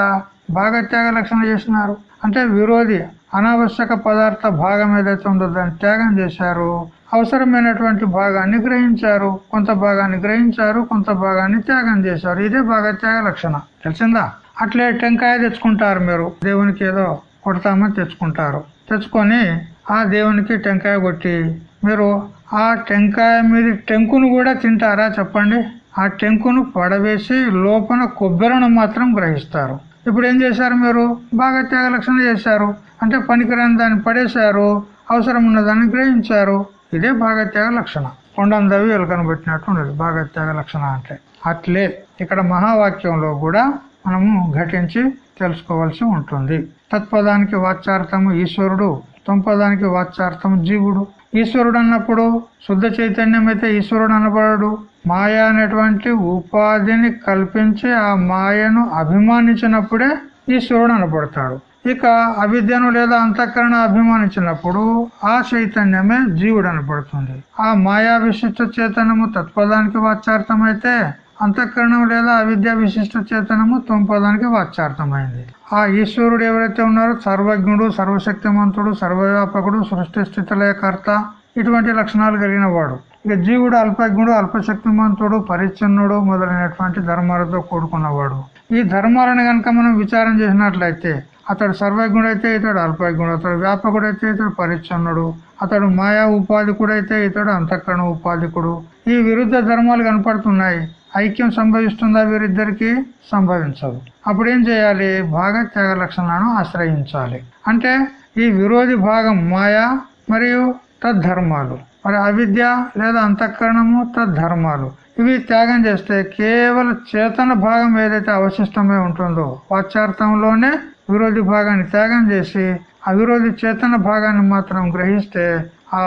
భాగత్యాగ లక్షణ చేసినారు అంటే విరోధి అనావశ్యక పదార్థ భాగం ఏదైతే ఉందో దాన్ని త్యాగం చేశారు అవసరమైనటువంటి భాగాన్ని గ్రహించారు కొంత భాగాన్ని గ్రహించారు కొంత భాగాన్ని త్యాగం చేశారు. ఇదే భాగత్యాగ లక్షణ తెలిసిందా? అట్లే టెంకాయ తెచ్చుకుంటారు మీరు. దేవునికి ఏదో కొడతామని తెచ్చుకుంటారు. తెచ్చుకొని ఆ దేవునికి టెంకాయ కొట్టి మీరు ఆ టెంకాయ మీద టెంకును కూడా తింటారా చెప్పండి? ఆ టెంకును పడవేసి లోపల కొబ్బరిను మాత్రం గ్రహిస్తారు. ఇప్పుడు ఏం చేశారు మీరు? బాగా త్యాగ లక్షణ చేశారు. అంటే పనికిరాని దాన్ని పడేశారు. అవసరం ఉన్నదాన్ని గ్రహించారు. ఇదే భాగత్యాగ లక్షణ కొండం దవి ఎలుకను పెట్టినట్టు ఉండదు. భాగత్యాగ లక్షణ అంటే అట్లే ఇక్కడ మహావాక్యంలో కూడా మనము ఘటించి తెలుసుకోవాల్సి ఉంటుంది. తత్పదానికి వాచ్యార్థము ఈశ్వరుడు తొంపదానికి వాచ్యార్థము జీవుడు. ఈశ్వరుడు అన్నప్పుడు శుద్ధ చైతన్యం అయితే ఈశ్వరుడు అనబడడు. మాయ అనేటువంటి ఉపాధిని కల్పించి ఆ మాయను అభిమానించినప్పుడే ఈశ్వరుడు అనబడతాడు. ఇక అవిద్యను లేదా అంతఃకరణ అభిమానించినప్పుడు ఆ చైతన్యమే జీవుడు అనబడుతుంది. ఆ మాయా విశిష్ట చైతన్యము తత్పదానికి వాచ్యార్థమైతే అంతఃకరణం లేదా అవిద్య విశిష్ట చేతనము తొంపదానికి వాచ్యార్థమైంది. ఆ ఈశ్వరుడు ఎవరైతే ఉన్నారో సర్వజ్ఞుడు సర్వశక్తిమంతుడు సర్వవ్యాపకుడు సృష్టి స్థితిలయకర్త ఇటువంటి లక్షణాలు కలిగిన వాడు. ఇక జీవుడు అల్పజ్ఞుడు అల్పశక్తిమంతుడు పరిచ్ఛన్నుడు మొదలైనటువంటి ధర్మాలతో కూడుకున్నవాడు. ఈ ధర్మాలను కనుక మనం విచారం చేసినట్లయితే అతడు సర్వజ్ఞుడైతే ఇతడు అల్పజ్ఞుడు అతడు వ్యాపకుడైతే ఇతడు పరిచ్ఛన్నుడు అతడు మాయా ఉపాధికుడైతే ఇతడు అంతఃకరణ ఉపాధికుడు. ఈ విరుద్ధ ధర్మాలు కనపడుతున్నాయి. ఐక్యం సంభవిస్తుందా వీరిద్దరికి? సంభవించదు. అప్పుడు ఏం చేయాలి? భాగ త్యాగ లక్షణాలను ఆశ్రయించాలి. అంటే ఈ విరోధి భాగం మాయా మరియు తద్ధర్మాలు. మరి అవిద్య లేదా అంతఃకరణము తద్ధర్మాలు. ఇవి త్యాగం చేస్తే కేవలం చేతన భాగం ఏదైతే అవశిష్టమై ఉంటుందో వాచ్యార్థంలోనే విరోధి భాగాన్ని త్యాగం చేసి అవిరోధి చేతన భాగాన్ని మాత్రం గ్రహిస్తే ఆ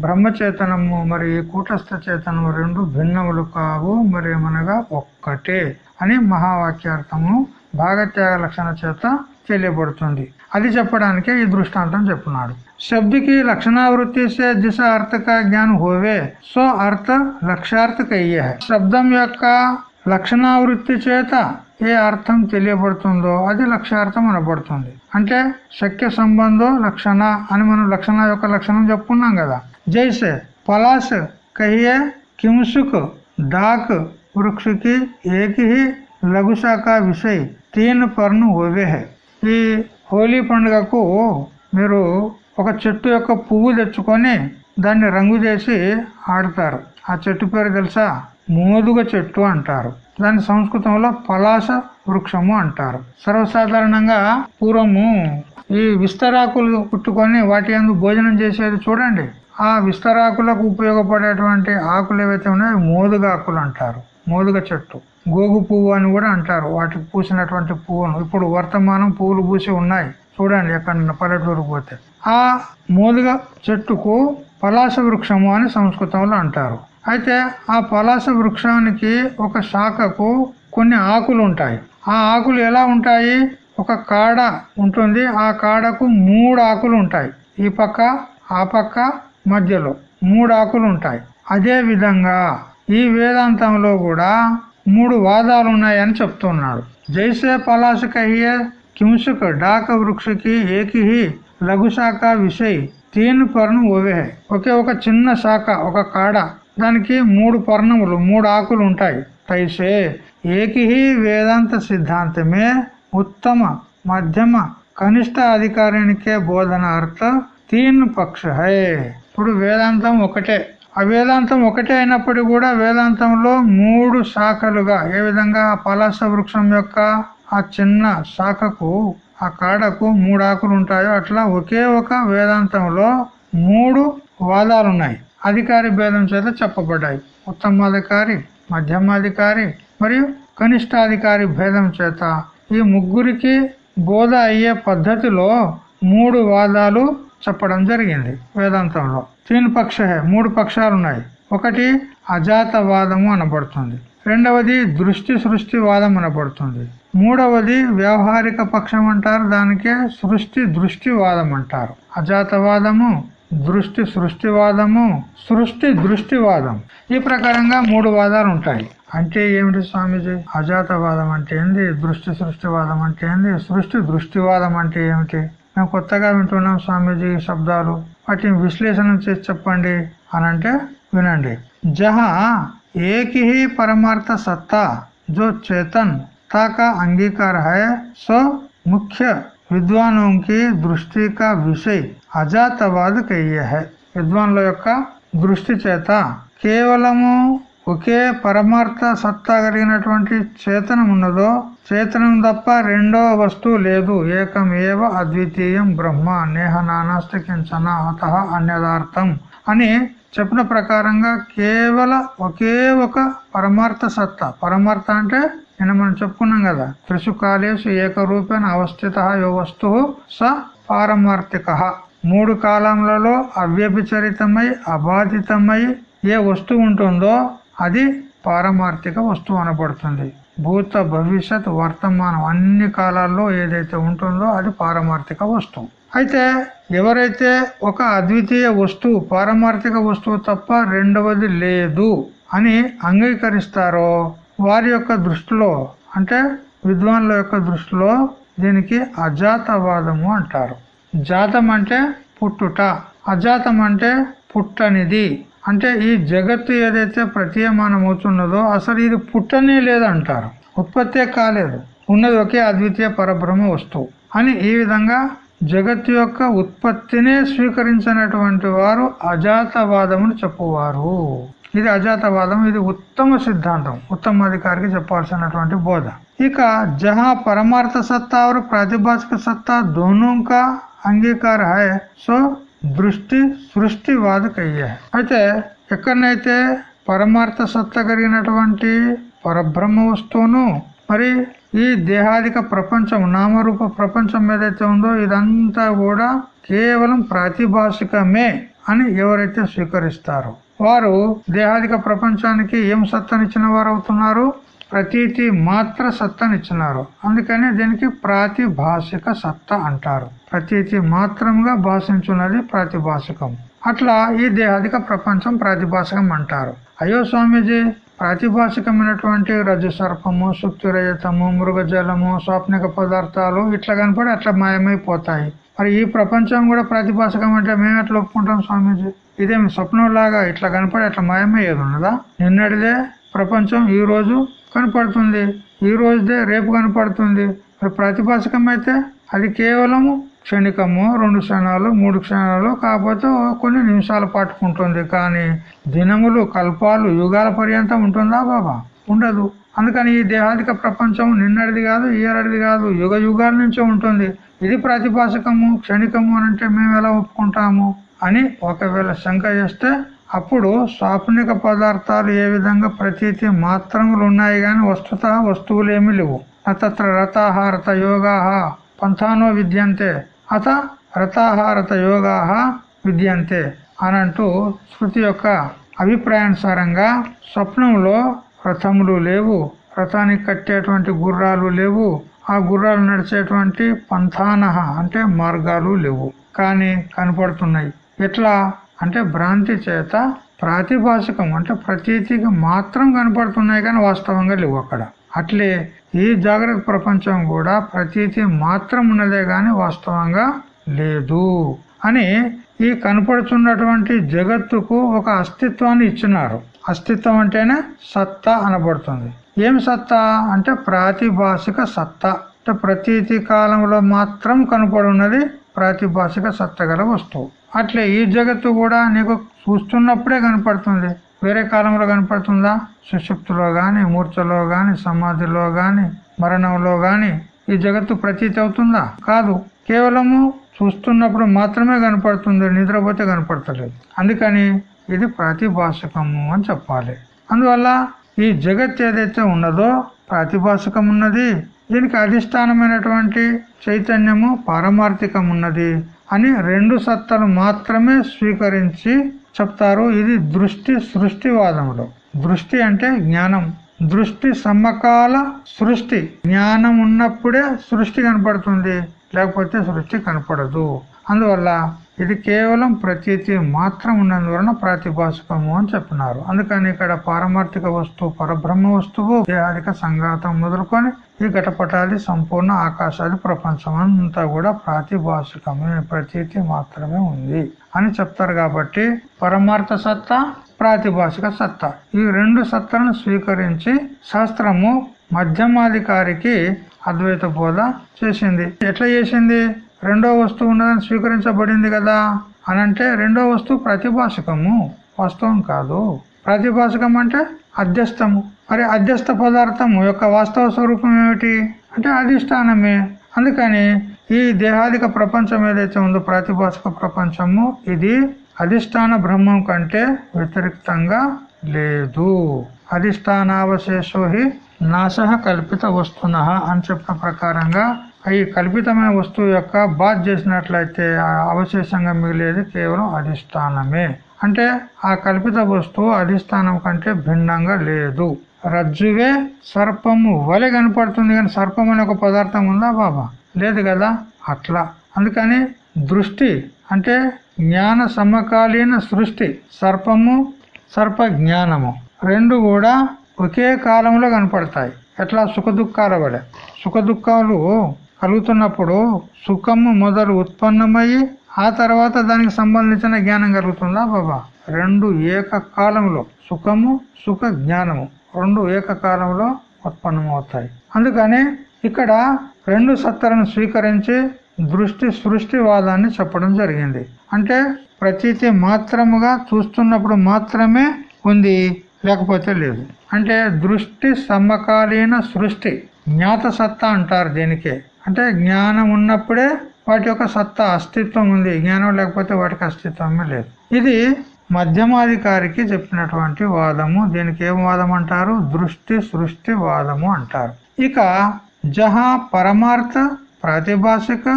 బ్రహ్మచేతనము మరి కూటస్థ చేతనము రెండు భిన్నములు కావు మరి ఏమనగా ఒక్కటే అని మహావాక్యార్థము భాగత్యాగ లక్షణ చేత తెలియబడుతుంది. అది చెప్పడానికే ఈ దృష్టాంతం చెప్పున్నాడు. शब्द की लक्षणावृत्ति से जिस अर्थ का ज्ञान होवे సో అర్థ లక్ష్యార్థక శబ్దం యొక్క లక్షణావృత్తి చేత ఏ అర్థం తెలియబడుతుందో అది లక్ష్యార్థం అనబడుతుంది అంటే శక్య సంబంధం లక్షణ అని మనం లక్షణ యొక్క లక్షణం చెప్పుకున్నాం కదా జైసే పలాస్ కహియే కింసుక్ డాక్ వృక్ష కి ఏక హి లఘు శాఖ విషయ్ తీన్ పర్ను హోవే హై ఈ హోలీ పండుగకు మీరు ఒక చెట్టు యొక్క పువ్వు తెచ్చుకొని దాన్ని రంగు చేసి ఆడతారు. ఆ చెట్టు పేరు తెలుసా? మోదుగ చెట్టు అంటారు. దాని సంస్కృతంలో పలాస వృక్షము అంటారు. సర్వసాధారణంగా పూర్వము ఈ విస్తరాకులు పుట్టుకొని వాటి అందు భోజనం చేసేది చూడండి. ఆ విస్తరాకులకు ఉపయోగపడేటువంటి ఆకులు ఏవైతే ఉన్నాయో మోదుగ ఆకులు అంటారు. మోదుగ చెట్టు. గోగు పువ్వు అని కూడా అంటారు. వాటికి పూసినటువంటి పువ్వును. ఇప్పుడు వర్తమానం పువ్వులు పూసి ఉన్నాయి. చూడండి ఎక్కడ పల్లెటూరు పోతే. ఆ మోదుగ చెట్టుకు పలాస వృక్షము అని సంస్కృతంలో అంటారు. అయితే ఆ పలాస వృక్షానికి ఒక శాఖకు కొన్ని ఆకులు ఉంటాయి. ఆ ఆకులు ఎలా ఉంటాయి? ఒక కాడ ఉంటుంది. ఆ కాడకు మూడు ఆకులు ఉంటాయి. ఈ పక్క ఆ పక్క మధ్యలో మూడు ఆకులు ఉంటాయి. అదే విధంగా ఈ వేదాంతంలో కూడా మూడు వాదాలు ఉన్నాయని చెప్తున్నాడు జైసే పలాసకయ్యే కింసుక డాక వృక్షకి ఏకి లఘు శాఖ విషయ్ తేను పర్ణం ఓవే ఒకే ఒక చిన్న శాఖ ఒక కాడ దానికి మూడు పర్ణములు మూడు ఆకులు ఉంటాయి తైసే ఏకి వేదాంత సిద్ధాంతమే ఉత్తమ మధ్యమ కనిష్ట అధికారినికే బోధన అర్థ తీన్ పక్ష ఇప్పుడు వేదాంతం ఒకటే ఆ వేదాంతం ఒకటే అయినప్పటికీ కూడా వేదాంతంలో మూడు శాఖలుగా ఏ విధంగా పలాస వృక్షం యొక్క ఆ చిన్న శాఖకు ఆ కాడకు మూడు ఆకులు ఉంటాయో అట్లా ఒకే ఒక వేదాంతంలో మూడు వాదాలు ఉన్నాయి అధికారి భేదం చేత చెప్పబడ్డాయి. ఉత్తమాధికారి మధ్యమాధికారి మరియు కనిష్టాధికారి భేదం చేత ఈ ముగ్గురికి బోధ అయ్యే పద్ధతిలో మూడు వాదాలు చెప్పడం జరిగింది వేదాంతంలో. తీన్ పక్షహే మూడు పక్షాలు ఉన్నాయి ఒకటి అజాతవాదము అనబడుతుంది. రెండవది దృష్టి సృష్టి వాదం అనబడుతుంది. మూడవది వ్యవహారిక పక్షం అంటారు. దానికే సృష్టి దృష్టివాదం అంటారు. అజాతవాదము దృష్టి సృష్టివాదము సృష్టి దృష్టివాదం ఈ ప్రకారంగా మూడు వాదాలు ఉంటాయి. అంటే ఏమిటి స్వామీజీ? అజాతవాదం అంటే ఏంది? దృష్టి సృష్టివాదం అంటే ఏంది? సృష్టి దృష్టివాదం అంటే ఏమిటి? మేము కొత్తగా వింటున్నాం స్వామీజీ శబ్దాలు. వాటిని విశ్లేషణ చేసి చెప్పండి అని అంటే వినండి. జహా ఏకి పరమార్థ సత్తా జో చేతన్ का अंगीकार है सो मुख्य విద్వానోं की దృష్టి కా విషయ్ అజాతవాద కయ్య హై విద్వాన్ల యొక్క దృష్టి చేత కేవలము ఒకే పరమార్థ సత్తా కలిగినటువంటి చేతనం ఉన్నదో చేతనం తప్ప రెండో వస్తువు లేదు ఏకం ఏవ అద్వితీయం బ్రహ్మ నేహ నానాస్తి కించన అత అన్యదార్థం అని చెప్పిన ప్రకారంగా కేవల ఒకే ఒక పరమార్థ సత్తా. పరమార్థ అంటే నిన్న మనం చెప్పుకున్నాం కదా త్రిశు కాలేసు ఏకరూపేణ అవస్థిత యో వస్తువు స పారమార్థిక. మూడు కాలములలో అవ్యభిచరితమై అబాధితమై ఏ వస్తువు ఉంటుందో అది పారమార్థిక వస్తువు అనబడుతుంది. భూత భవిష్యత్ వర్తమానం అన్ని కాలాల్లో ఏదైతే ఉంటుందో అది పారమార్థిక వస్తువు. అయితే ఎవరైతే ఒక అద్వితీయ వస్తువు పారమార్థిక వస్తువు తప్ప రెండవది లేదు అని అంగీకరిస్తారో వారి యొక్క దృష్టిలో అంటే విద్వాన్ల యొక్క దృష్టిలో దీనికి అజాతవాదము అంటారు. జాతం అంటే పుట్టుట అజాతం అంటే పుట్టనిది. అంటే ఈ జగత్తు ఏదైతే ప్రతీయమానం అవుతున్నదో అసలు ఇది పుట్టనే లేదంటారు. ఉత్పత్తే కాలేదు. ఉన్నది ఒకే అద్వితీయ పరబ్రహ్మ వస్తువు అని ఈ విధంగా జగత్తు యొక్క ఉత్పత్తినే స్వీకరించినటువంటి వారు అజాతవాదమును చెప్పువారు ఇది అజాతవాదం ఇది ఉత్తమ సిద్ధాంతం ఉత్తమాధికారికి చెప్పాల్సినటువంటి బోధ ఇక జహా పరమార్థ సత్తా और प्रातिभाषिक सत्ता दोनों का అంగీకార హై సో దృష్టి సృష్టివాద కయ్యే అయితే ఎక్కడనైతే పరమార్థ సత్త కలిగినటువంటి పరబ్రహ్మ వస్తువును మరి ఈ దేహాదిక ప్రపంచం నామరూప ప్రపంచం ఏదైతే ఉందో ఇదంతా కూడా కేవలం ప్రాతిభాషికమే అని ఎవరైతే స్వీకరిస్తారో వారు దేహాదిక ప్రపంచానికి ఏం సత్తనిచ్చిన వారు అవుతున్నారు ప్రతీతి మాత్ర సత్తనిచ్చినారు. అందుకని దీనికి ప్రాతిభాషిక సత్త అంటారు. ప్రతీతి మాత్రంగా భాషించున్నది ప్రాతిభాషికం. అట్లా ఈ దేహాదిక ప్రపంచం ప్రాతిభాషికం అంటారు. అయ్యో స్వామీజీ! ప్రాతిభాషికమైనటువంటి రజ సర్పము సుక్తిరజతము మృగజలము స్వాప్నిక పదార్థాలు ఇట్లా కనపడి అట్లా మాయమైపోతాయి. మరి ఈ ప్రపంచం కూడా ప్రాతిభాషికం అంటే మేము ఎట్లా ఒప్పుకుంటాం స్వామీజీ? ఇదేమి స్వప్నం లాగా ఇట్లా కనపడి అట్లా మాయమయ్యేది ఉన్నదా? నిన్నటిదే ప్రపంచం ఈ రోజు కనపడుతుంది. ఈ రోజుదే రేపు కనపడుతుంది. మరి ప్రాతిభాషికం అయితే అది కేవలము క్షణికము రెండు క్షణాలు మూడు క్షణాలు కాకపోతే కొన్ని నిమిషాలు పట్టుకుంటుంది. కానీ దినములు కల్పాలు యుగాల పర్యంతం ఉంటుందా బాబా? ఉండదు. అందుకని ఈ దేహాదిక ప్రపంచం నిన్నటిది కాదు ఈయరడిది కాదు యుగ యుగాల నుంచే ఉంటుంది. ఇది ప్రతిభాషకము క్షణికము అని అంటే మేము ఎలా ఒప్పుకుంటాము? అని ఒకవేళ శంక చేస్తే అప్పుడు స్వాప్నిక పదార్థాలు ఏ విధంగా ప్రతీతి మాత్రములు ఉన్నాయి కానీ వస్తుత వస్తువులు ఏమీ లేవు. అతత్ర రథ యోగాహ పంథానో విద్యంతే. అత రతాహారత యోగా విద్యంతే అనంటూ శృతి యొక్క అభిప్రాయానుసారంగా స్వప్నంలో రథములు లేవు రథానికి కట్టేటువంటి గుర్రాలు లేవు ఆ గుర్రాలు నడిచేటువంటి పంథాన అంటే మార్గాలు లేవు. కానీ కనపడుతున్నాయి. ఎట్లా? అంటే భ్రాంతి చేత ప్రాతిభాషికం అంటే ప్రతీతికి మాత్రం కనపడుతున్నాయి కానీ వాస్తవంగా లేవు అక్కడ. అట్లే ఈ జాగ్రత్త ప్రపంచం కూడా ప్రతీతి మాత్రం ఉన్నదే గాని వాస్తవంగా లేదు అని ఈ కనపడుతున్నటువంటి జగత్తుకు ఒక అస్తిత్వాన్ని ఇచ్చినారు. అస్తిత్వం అంటేనే సత్తా అనబడుతుంది. ఏం సత్తా? అంటే ప్రాతిభాషిక సత్తా. అంటే ప్రతీతి కాలంలో మాత్రం కనపడున్నది ప్రాతిభాషిక సత్త గల వస్తువు. అట్లే ఈ జగత్తు కూడా నీకు చూస్తున్నప్పుడే కనపడుతుంది. వేరే కాలంలో కనపడుతుందా? సుషుప్తిలో గాని మూర్ఛలో గాని సమాధిలో గాని మరణంలో గాని ఈ జగత్తు ప్రతీతి అవుతుందా? కాదు. కేవలము చూస్తున్నప్పుడు మాత్రమే కనపడుతుంది నిద్రపోతే కనపడతలేదు. అందుకని ఇది ప్రాతిభాషకము అని చెప్పాలి. అందువల్ల ఈ జగత్ ఏదైతే ఉన్నదో ప్రాతిభాషకం ఉన్నది దీనికి అధిష్టానమైనటువంటి చైతన్యము పారమార్థికం ఉన్నది అని రెండు సత్తలు మాత్రమే స్వీకరించి చెప్తారు. ఇది దృష్టి సృష్టివాదంలో దృష్టి అంటే జ్ఞానం. దృష్టి సమకాల సృష్టి. జ్ఞానం ఉన్నప్పుడే సృష్టి కనపడుతుంది. లేకపోతే సృష్టి కనపడదు. అందువల్ల ఇది కేవలం ప్రతీతి మాత్రం ఉన్నందువలన ప్రాతిభాషికము అని చెప్పినారు. అందుకని ఇక్కడ పారమార్థిక వస్తువు పరబ్రహ్మ వస్తువు దేహాదిక సంఘాతం మొదలుకొని ఈ ఘటపటాది సంపూర్ణ ఆకాశాది ప్రపంచం అంతా కూడా ప్రాతిభాషికమే ప్రతీతి మాత్రమే ఉంది అని చెప్తారు కాబట్టి పరమార్థ సత్తా ప్రాతిభాషిక సత్తా. ఈ రెండు సత్తలను స్వీకరించి శాస్త్రము మధ్యమాధికారికి అద్వైత బోధ చేసింది. ఎట్లా చేసింది? రెండో వస్తువు ఉన్నదని స్వీకరించబడింది కదా అనంటే రెండో వస్తువు ప్రతిభాషకము. వాస్తవం కాదు. ప్రతిభాషకం అంటే అధ్యస్థము. మరి అధ్యస్థ పదార్థము యొక్క వాస్తవ స్వరూపం ఏమిటి? అంటే అధిష్టానమే. అందుకని ఈ దేహాదిక ప్రపంచం ఏదైతే ఉందో ప్రాతిభాషిక ప్రపంచము ఇది అధిష్టాన బ్రహ్మం కంటే వ్యతిరిక్తంగా లేదు. అధిష్టానావశేషో హి నాశ కల్పిత వస్తున అని చెప్పిన ప్రకారంగా ఈ కల్పితమైన వస్తువు యొక్క బాధ చేసినట్లయితే అవశేషంగా మిగిలేది కేవలం అధిష్టానమే. అంటే ఆ కల్పిత వస్తువు అధిష్టానం కంటే భిన్నంగా లేదు. రజ్జువే సర్పము వలె కనపడుతుంది కానీ సర్పం అనే ఒక పదార్థం ఉందా బాబా? లేదు కదా? అట్లా. అందుకని దృష్టి అంటే జ్ఞాన సమకాలీన సృష్టి సర్పము సర్ప జ్ఞానము రెండు కూడా ఒకే కాలంలో కనపడతాయి. ఎట్లా? సుఖ దుఃఖాల వలె. సుఖ దుఃఖాలు కలుగుతున్నప్పుడు సుఖము మొదలు ఉత్పన్నమయ్యి ఆ తర్వాత దానికి సంబంధించిన జ్ఞానం కలుగుతుందా బాబా? రెండు ఏకకాలంలో సుఖము సుఖ జ్ఞానము. రెండు ఏకకాలంలో ఉత్పన్నమవుతాయి. అందుకని ఇక్కడ రెండు సత్తలను స్వీకరించి దృష్టి సృష్టివాదాన్ని చెప్పడం జరిగింది. అంటే ప్రతీతి మాత్రముగా చూస్తున్నప్పుడు మాత్రమే ఉంది లేకపోతే లేదు. అంటే దృష్టి సమకాలీన సృష్టి జ్ఞాత సత్తా అంటారు దీనికే. అంటే జ్ఞానం ఉన్నప్పుడే వాటి యొక్క సత్తా అస్తిత్వం ఉంది జ్ఞానం లేకపోతే వాటికి అస్తిత్వమే లేదు ఇది మధ్యమాధికారికి చెప్పినటువంటి వాదము దీనికి ఏం వాదం అంటారు దృష్టి సృష్టి వాదము అంటారు ఇక జహా పరమార్థ ప్రాతిభాషిక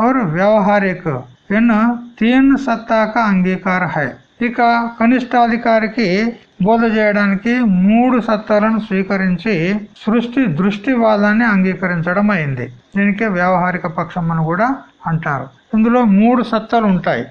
और వ్యవహారిక इन తీన్ సత్తా కా అంగీకార హై ఇక కనిష్టాధికారికి బోధ చేయడానికి మూడు సత్తాలను స్వీకరించి సృష్టి దృష్టివాదాన్ని అంగీకరించడం అయింది. దీనికే వ్యవహారిక పక్షం అని కూడా అంటారు. ఇందులో మూడు సత్తాలు ఉంటాయి.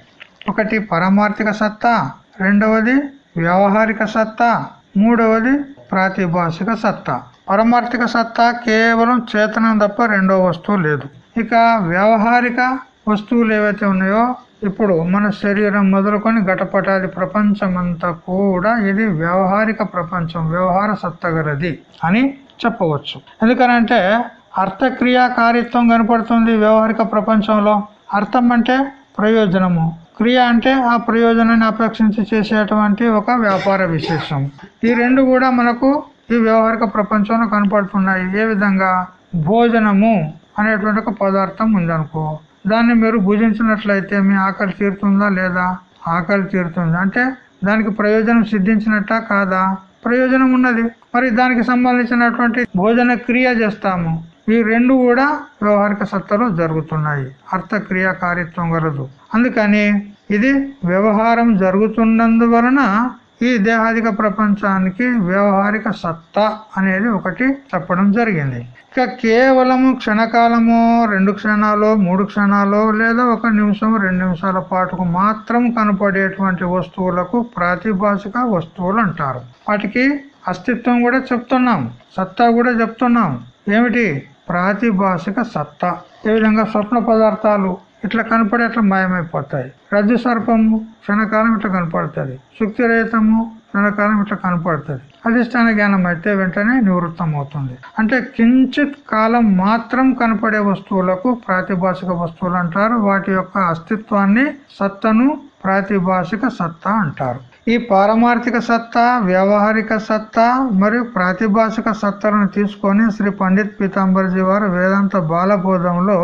ఒకటి పరమార్థిక సత్తా రెండవది వ్యవహారిక సత్తా మూడవది ప్రాతిభాషిక సత్తా. పరమార్థిక సత్తా కేవలం చేతనం తప్ప రెండో వస్తువు లేదు. ఇక వ్యవహారిక వస్తువులు ఏవైతే ఉన్నాయో ఇప్పుడు మన శరీరం మొదలుకొని ఘటపటాది ప్రపంచమంతా కూడా ఇది వ్యవహారిక ప్రపంచం వ్యవహార సత్తగలది అని చెప్పవచ్చు. ఎందుకనంటే అర్థక్రియాకారిత్వం కనపడుతుంది వ్యవహారిక ప్రపంచంలో. అర్థం అంటే ప్రయోజనము. క్రియ అంటే ఆ ప్రయోజనాన్ని అపేక్షించి చేసేటువంటి ఒక వ్యాపార విశేషం. ఈ రెండు కూడా మనకు ఈ వ్యవహారిక ప్రపంచంలో కనపడుతున్నాయి. ఏ విధంగా? భోజనము అనేటువంటి ఒక పదార్థం ఉందనుకో. దాన్ని మీరు భుజించినట్లయితే మీ ఆకలి తీరుతుందా లేదా? ఆకలి తీరుతుంది. అంటే దానికి ప్రయోజనం సిద్ధించినట్టా కాదా? ప్రయోజనం ఉన్నది. మరి దానికి సంబంధించినటువంటి భోజన క్రియ చేస్తాము. ఈ రెండు కూడా వ్యవహారిక సత్తలో జరుగుతున్నాయి. అర్థక్రియాకారిత్వం గలదు. అందుకని ఇది వ్యవహారం జరుగుతున్నందువలన ఈ దేహాదిక ప్రపంచానికి వ్యవహారిక సత్తా అనేది ఒకటి చెప్పడం జరిగింది. ఇక కేవలము క్షణకాలము రెండు క్షణాలు మూడు క్షణాలు లేదా ఒక నిమిషం రెండు నిమిషాల పాటుకు మాత్రం కనపడేటువంటి వస్తువులకు ప్రాతిభాషిక వస్తువులు అంటారు. వాటికి అస్తిత్వం కూడా చెప్తున్నాం సత్తా కూడా చెప్తున్నాం. ఏమిటి? ప్రాతిభాషిక సత్తా. ఈ విధంగా స్వప్న పదార్థాలు ఇట్లా కనపడి అట్లా మాయమైపోతాయి. రజ్జు సర్పము క్షణకాలం ఇట్లా కనపడుతుంది. శుక్తిరహితము క్షణకాలం ఇట్లా కనపడుతుంది. అధిష్టాన జ్ఞానం అయితే వెంటనే నివృత్తం అవుతుంది అంటే కించిత్ కాలం మాత్రం కనపడే వస్తువులకు ప్రాతిభాషిక వస్తువులు అంటారు. వాటి యొక్క అస్తిత్వాన్ని సత్తను ప్రాతిభాషిక సత్తా అంటారు. ఈ పారమార్థిక సత్తా వ్యవహారిక సత్తా మరియు ప్రాతిభాషిక సత్తాలను తీసుకొని శ్రీ పండిత్ పీతాంబర్జీ వారు వేదాంత బాలబోధంలో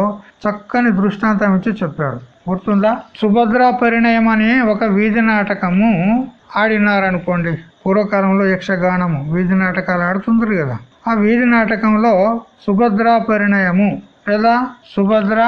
చక్కని దృష్టాంతం ఇచ్చి చెప్పాడు గుర్తుందా? సుభద్రా పరిణయం అని ఒక వీధి నాటకము ఆడినారనుకోండి. పూర్వకాలంలో యక్షగానము వీధి నాటకాలు ఆడుతుంటారు కదా. ఆ వీధి నాటకంలో సుభద్రా పరిణయము లేదా సుభద్ర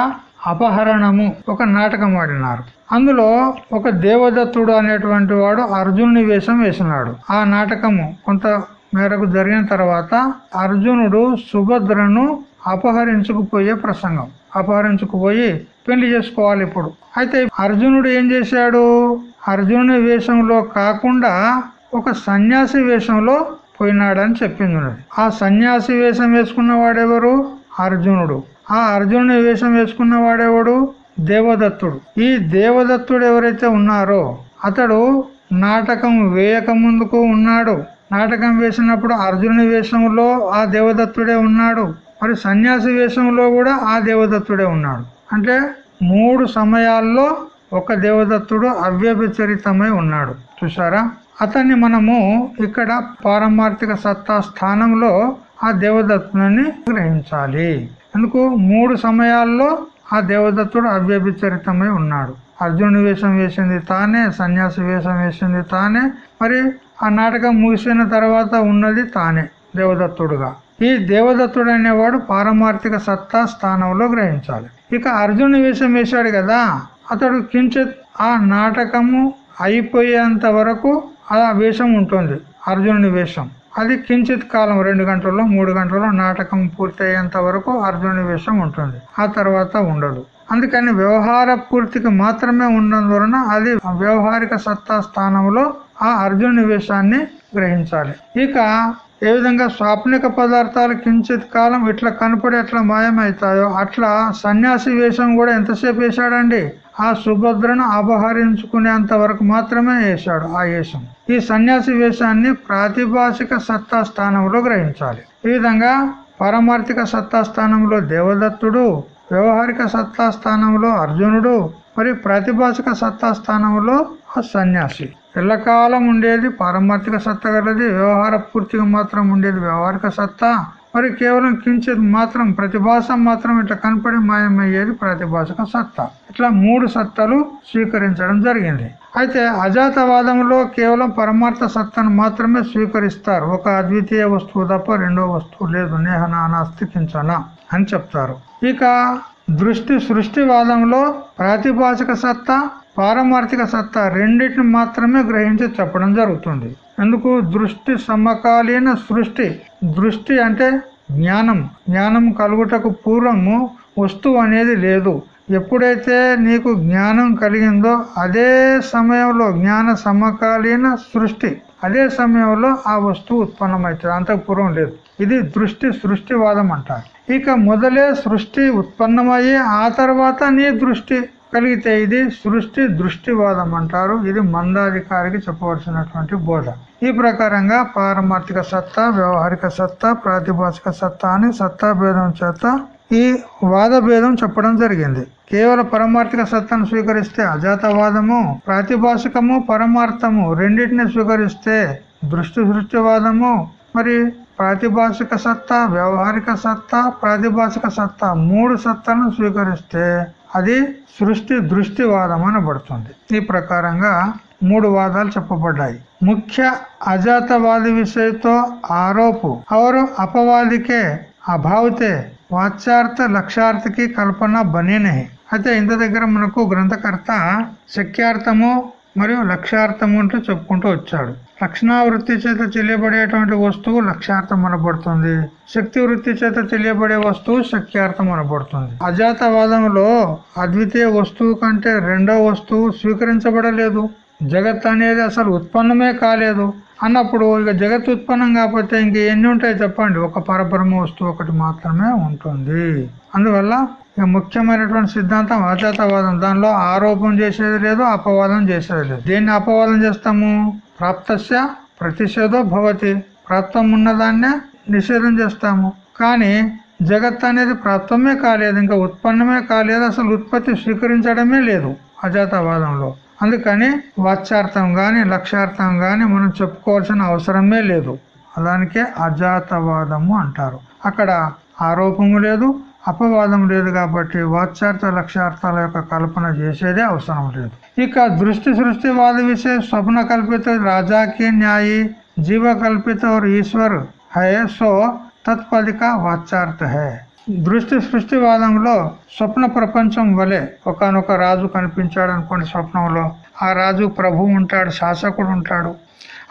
అపహరణము ఒక నాటకం ఆడినారు. అందులో ఒక దేవదత్తుడు అనేటువంటి వాడు అర్జునుని వేషం వేసినాడు. ఆ నాటకము కొంత మేరకు జరిగిన తర్వాత అర్జునుడు సుభద్రను అపహరించుకుపోయే ప్రసంగం. అపహరించుకుపోయి పెళ్ళి చేసుకోవాలి ఇప్పుడు. అయితే అర్జునుడు ఏం చేశాడు? అర్జునుని వేషంలో కాకుండా ఒక సన్యాసి వేషంలో పోయినాడని చెప్పింది. ఆ సన్యాసి వేషం వేసుకున్న వాడెవరు అర్జునుడు. ఆ అర్జునుని వేషం వేసుకున్న వాడెవడు దేవదత్తుడు. ఈ దేవదత్తుడు ఎవరైతే ఉన్నారో అతడు నాటకం వేయక ముందుకు ఉన్నాడు. నాటకం వేసినప్పుడు అర్జునుని వేషంలో ఆ దేవదత్తుడే ఉన్నాడు. మరి సన్యాసి వేషంలో కూడా ఆ దేవదత్తుడే ఉన్నాడు. అంటే మూడు సమయాల్లో ఒక దేవదత్తుడు అవ్యభిచరితమై ఉన్నాడు. చూసారా అతన్ని మనము ఇక్కడ పారమార్థిక సత్తా స్థానంలో ఆ దేవదత్తుని గ్రహించాలి. ఎందుకు? మూడు సమయాల్లో ఆ దేవదత్తుడు అవ్యభిచరితమై ఉన్నాడు. అర్జునుడి వేషం వేసింది తానే సన్యాసి వేషం వేసింది తానే మరి ఆ నాటకం ముగిసిన తర్వాత ఉన్నది తానే దేవదత్తుడుగా. ఈ దేవదత్తుడు అనేవాడు పారమార్థిక సత్తా స్థానంలో గ్రహించాలి. ఇక అర్జునుడి వేషం వేశాడు కదా అతడు కించిత్ ఆ నాటకము అయిపోయేంత వరకు ఆ వేషం ఉంటుంది అర్జునుడి వేషం. అది కించిత్ కాలం రెండు గంటల్లో మూడు గంటల్లో నాటకం పూర్తయ్యేంత వరకు అర్జుని వేషం ఉంటుంది. ఆ తర్వాత ఉండదు. అందుకని వ్యవహార పూర్తికి మాత్రమే ఉన్నందువలన అది వ్యవహారిక సత్తా స్థానంలో ఆ అర్జునుని వేషాన్ని గ్రహించాలి. ఇక ఏ విధంగా స్వాప్నిక పదార్థాలు కించిత్ కాలం ఇట్లా కనపడి ఎట్లా మాయమవుతాయో అట్లా సన్యాసి వేషం కూడా ఎంతసేపు వేశాడండి? ఆ సుభద్రను అపహరించుకునేంత వరకు మాత్రమే వేశాడు ఆ వేషం. ఈ సన్యాసి వేషాన్ని ప్రాతిభాషిక సత్తా స్థానంలో గ్రహించాలి. ఈ విధంగా పారమార్థిక సత్తా స్థానంలో దేవదత్తుడు వ్యవహారిక సత్తా స్థానంలో అర్జునుడు మరి ప్రాతిభాషిక సత్తా స్థానంలో సన్యాసి. ఎల్లకాలం ఉండేది పారమార్థిక సత్తా గలది వ్యవహార పూర్తిగా మాత్రం ఉండేది వ్యవహారిక సత్తా. మరి కేవలం కించిత్ మాత్రం ప్రతిభాసం మాత్రం ఇట్లా కనపడి మాయమయ్యేది ప్రతిభాసక సత్తా. ఇట్లా మూడు సత్తాలు స్వీకరించడం జరిగింది. అయితే అజాతవాదంలో కేవలం పరమార్థ సత్తను మాత్రమే స్వీకరిస్తారు. ఒక అద్వితీయ వస్తువు తప్ప రెండో వస్తువు లేదు. నేహన నాస్తి కించన అని చెప్తారు. ఇక దృష్టి సృష్టివాదంలో ప్రాతిభాషిక సత్తా పారమార్థిక సత్తా రెండింటిని మాత్రమే గ్రహించి చెప్పడం జరుగుతుంది. ఎందుకు? దృష్టి సమకాలీన సృష్టి. దృష్టి అంటే జ్ఞానం. జ్ఞానం కలుగుటకు పూర్వము వస్తువు అనేది లేదు. ఎప్పుడైతే నీకు జ్ఞానం కలిగిందో అదే సమయంలో జ్ఞాన సమకాలీన సృష్టి. అదే సమయంలో ఆ వస్తువు ఉత్పన్నమవుతుంది. అంతకు పూర్వం లేదు. ఇది దృష్టి సృష్టివాదం అంటారు. ఇక మొదలే సృష్టి ఉత్పన్నమయ్యి ఆ తర్వాత నీ దృష్టి. కలిగితే ఇది సృష్టి దృష్టివాదం అంటారు ఇది మందాధికారికి చెప్పవలసినటువంటి బోధ. ఈ ప్రకారంగా పారమార్థిక సత్తా వ్యవహారిక సత్తా ప్రాతిభాషిక సత్తా అని సత్తా భేదం చేత ఈ వాద భేదం చెప్పడం జరిగింది. కేవల పరమార్థిక సత్తాను స్వీకరిస్తే అజాతవాదము ప్రాతిభాషికము పరమార్థము రెండింటిని స్వీకరిస్తే దృష్టి సృష్టివాదము. మరి ప్రాతిభాషిక సత్తా వ్యవహారిక సత్తా ప్రాతిభాషిక సత్తా మూడు సత్తాను స్వీకరిస్తే అది సృష్టి దృష్టివాదం అనబడుతుంది. ఈ ప్రకారంగా మూడు వాదాలు చెప్పబడ్డాయి. ముఖ్య అజాతవాది విషయతో ఆరోపు. అవరు అపవాదికే అభావితే వాచ్యార్థ లక్ష్యార్థకి కల్పన బనేనహి అయితే ఇంత దగ్గర మనకు గ్రంథకర్త శక్యార్థము మరియు లక్ష్యార్థము అంటూ చెప్పుకుంటూ వచ్చాడు. లక్షణావృత్తి చేత తెలియబడేటువంటి వస్తువు లక్ష్యార్థం అనబడుతుంది శక్తి వృత్తి చేత తెలియబడే వస్తువు శక్త్యార్థం అనబడుతుంది అజాతవాదంలో అద్వితీయ వస్తువు కంటే రెండో వస్తువు స్వీకరించబడలేదు. జగత్ అనేది అసలు ఉత్పన్నమే కాలేదు. అన్నప్పుడు ఇక జగత్ ఉత్పన్నం కాకపోతే ఇంక ఎన్ని ఉంటాయి చెప్పండి? ఒక పరబ్రహ్మ వస్తువు ఒకటి మాత్రమే ఉంటుంది. అందువల్ల ముఖ్యమైనటువంటి సిద్ధాంతం అజాతవాదం. దానిలో ఆరోపణ చేసేది లేదు అపవాదం చేసేది లేదు. దేన్ని అపవాదం చేస్తాము? ప్రాప్తస్య ప్రతిషేధో భవతి. ప్రాప్తం ఉన్నదాన్నే నిషేధం చేస్తాము. కానీ జగత్ అనేది ప్రాప్తమే కాలేదు ఇంకా ఉత్పన్నమే కాలేదు అసలు ఉత్పత్తి స్వీకరించడమే లేదు అజాతవాదంలో. అందుకని వాచ్యార్థం గాని లక్ష్యార్థం గాని మనం చెప్పుకోవాల్సిన అవసరమే లేదు. దానికే అజాతవాదము అంటారు. అక్కడ ఆరోపము లేదు అపవాదం లేదు కాబట్టి వాచ్యార్థ లక్ష్యార్థాల యొక్క కల్పన చేసేదే అవసరం లేదు. ఇక దృష్టి సృష్టివాద విషయ స్వప్న కల్పిత రాజాకి న్యాయి జీవ కల్పిత ఈశ్వర్ హై సో తత్పదిక వాచ్యార్థ హే. దృష్టి సృష్టివాదంలో స్వప్న ప్రపంచం వలె ఒకనొక రాజు కనిపించాడు అనుకోండి స్వప్నంలో. ఆ రాజు ప్రభు ఉంటాడు శాసకుడు ఉంటాడు.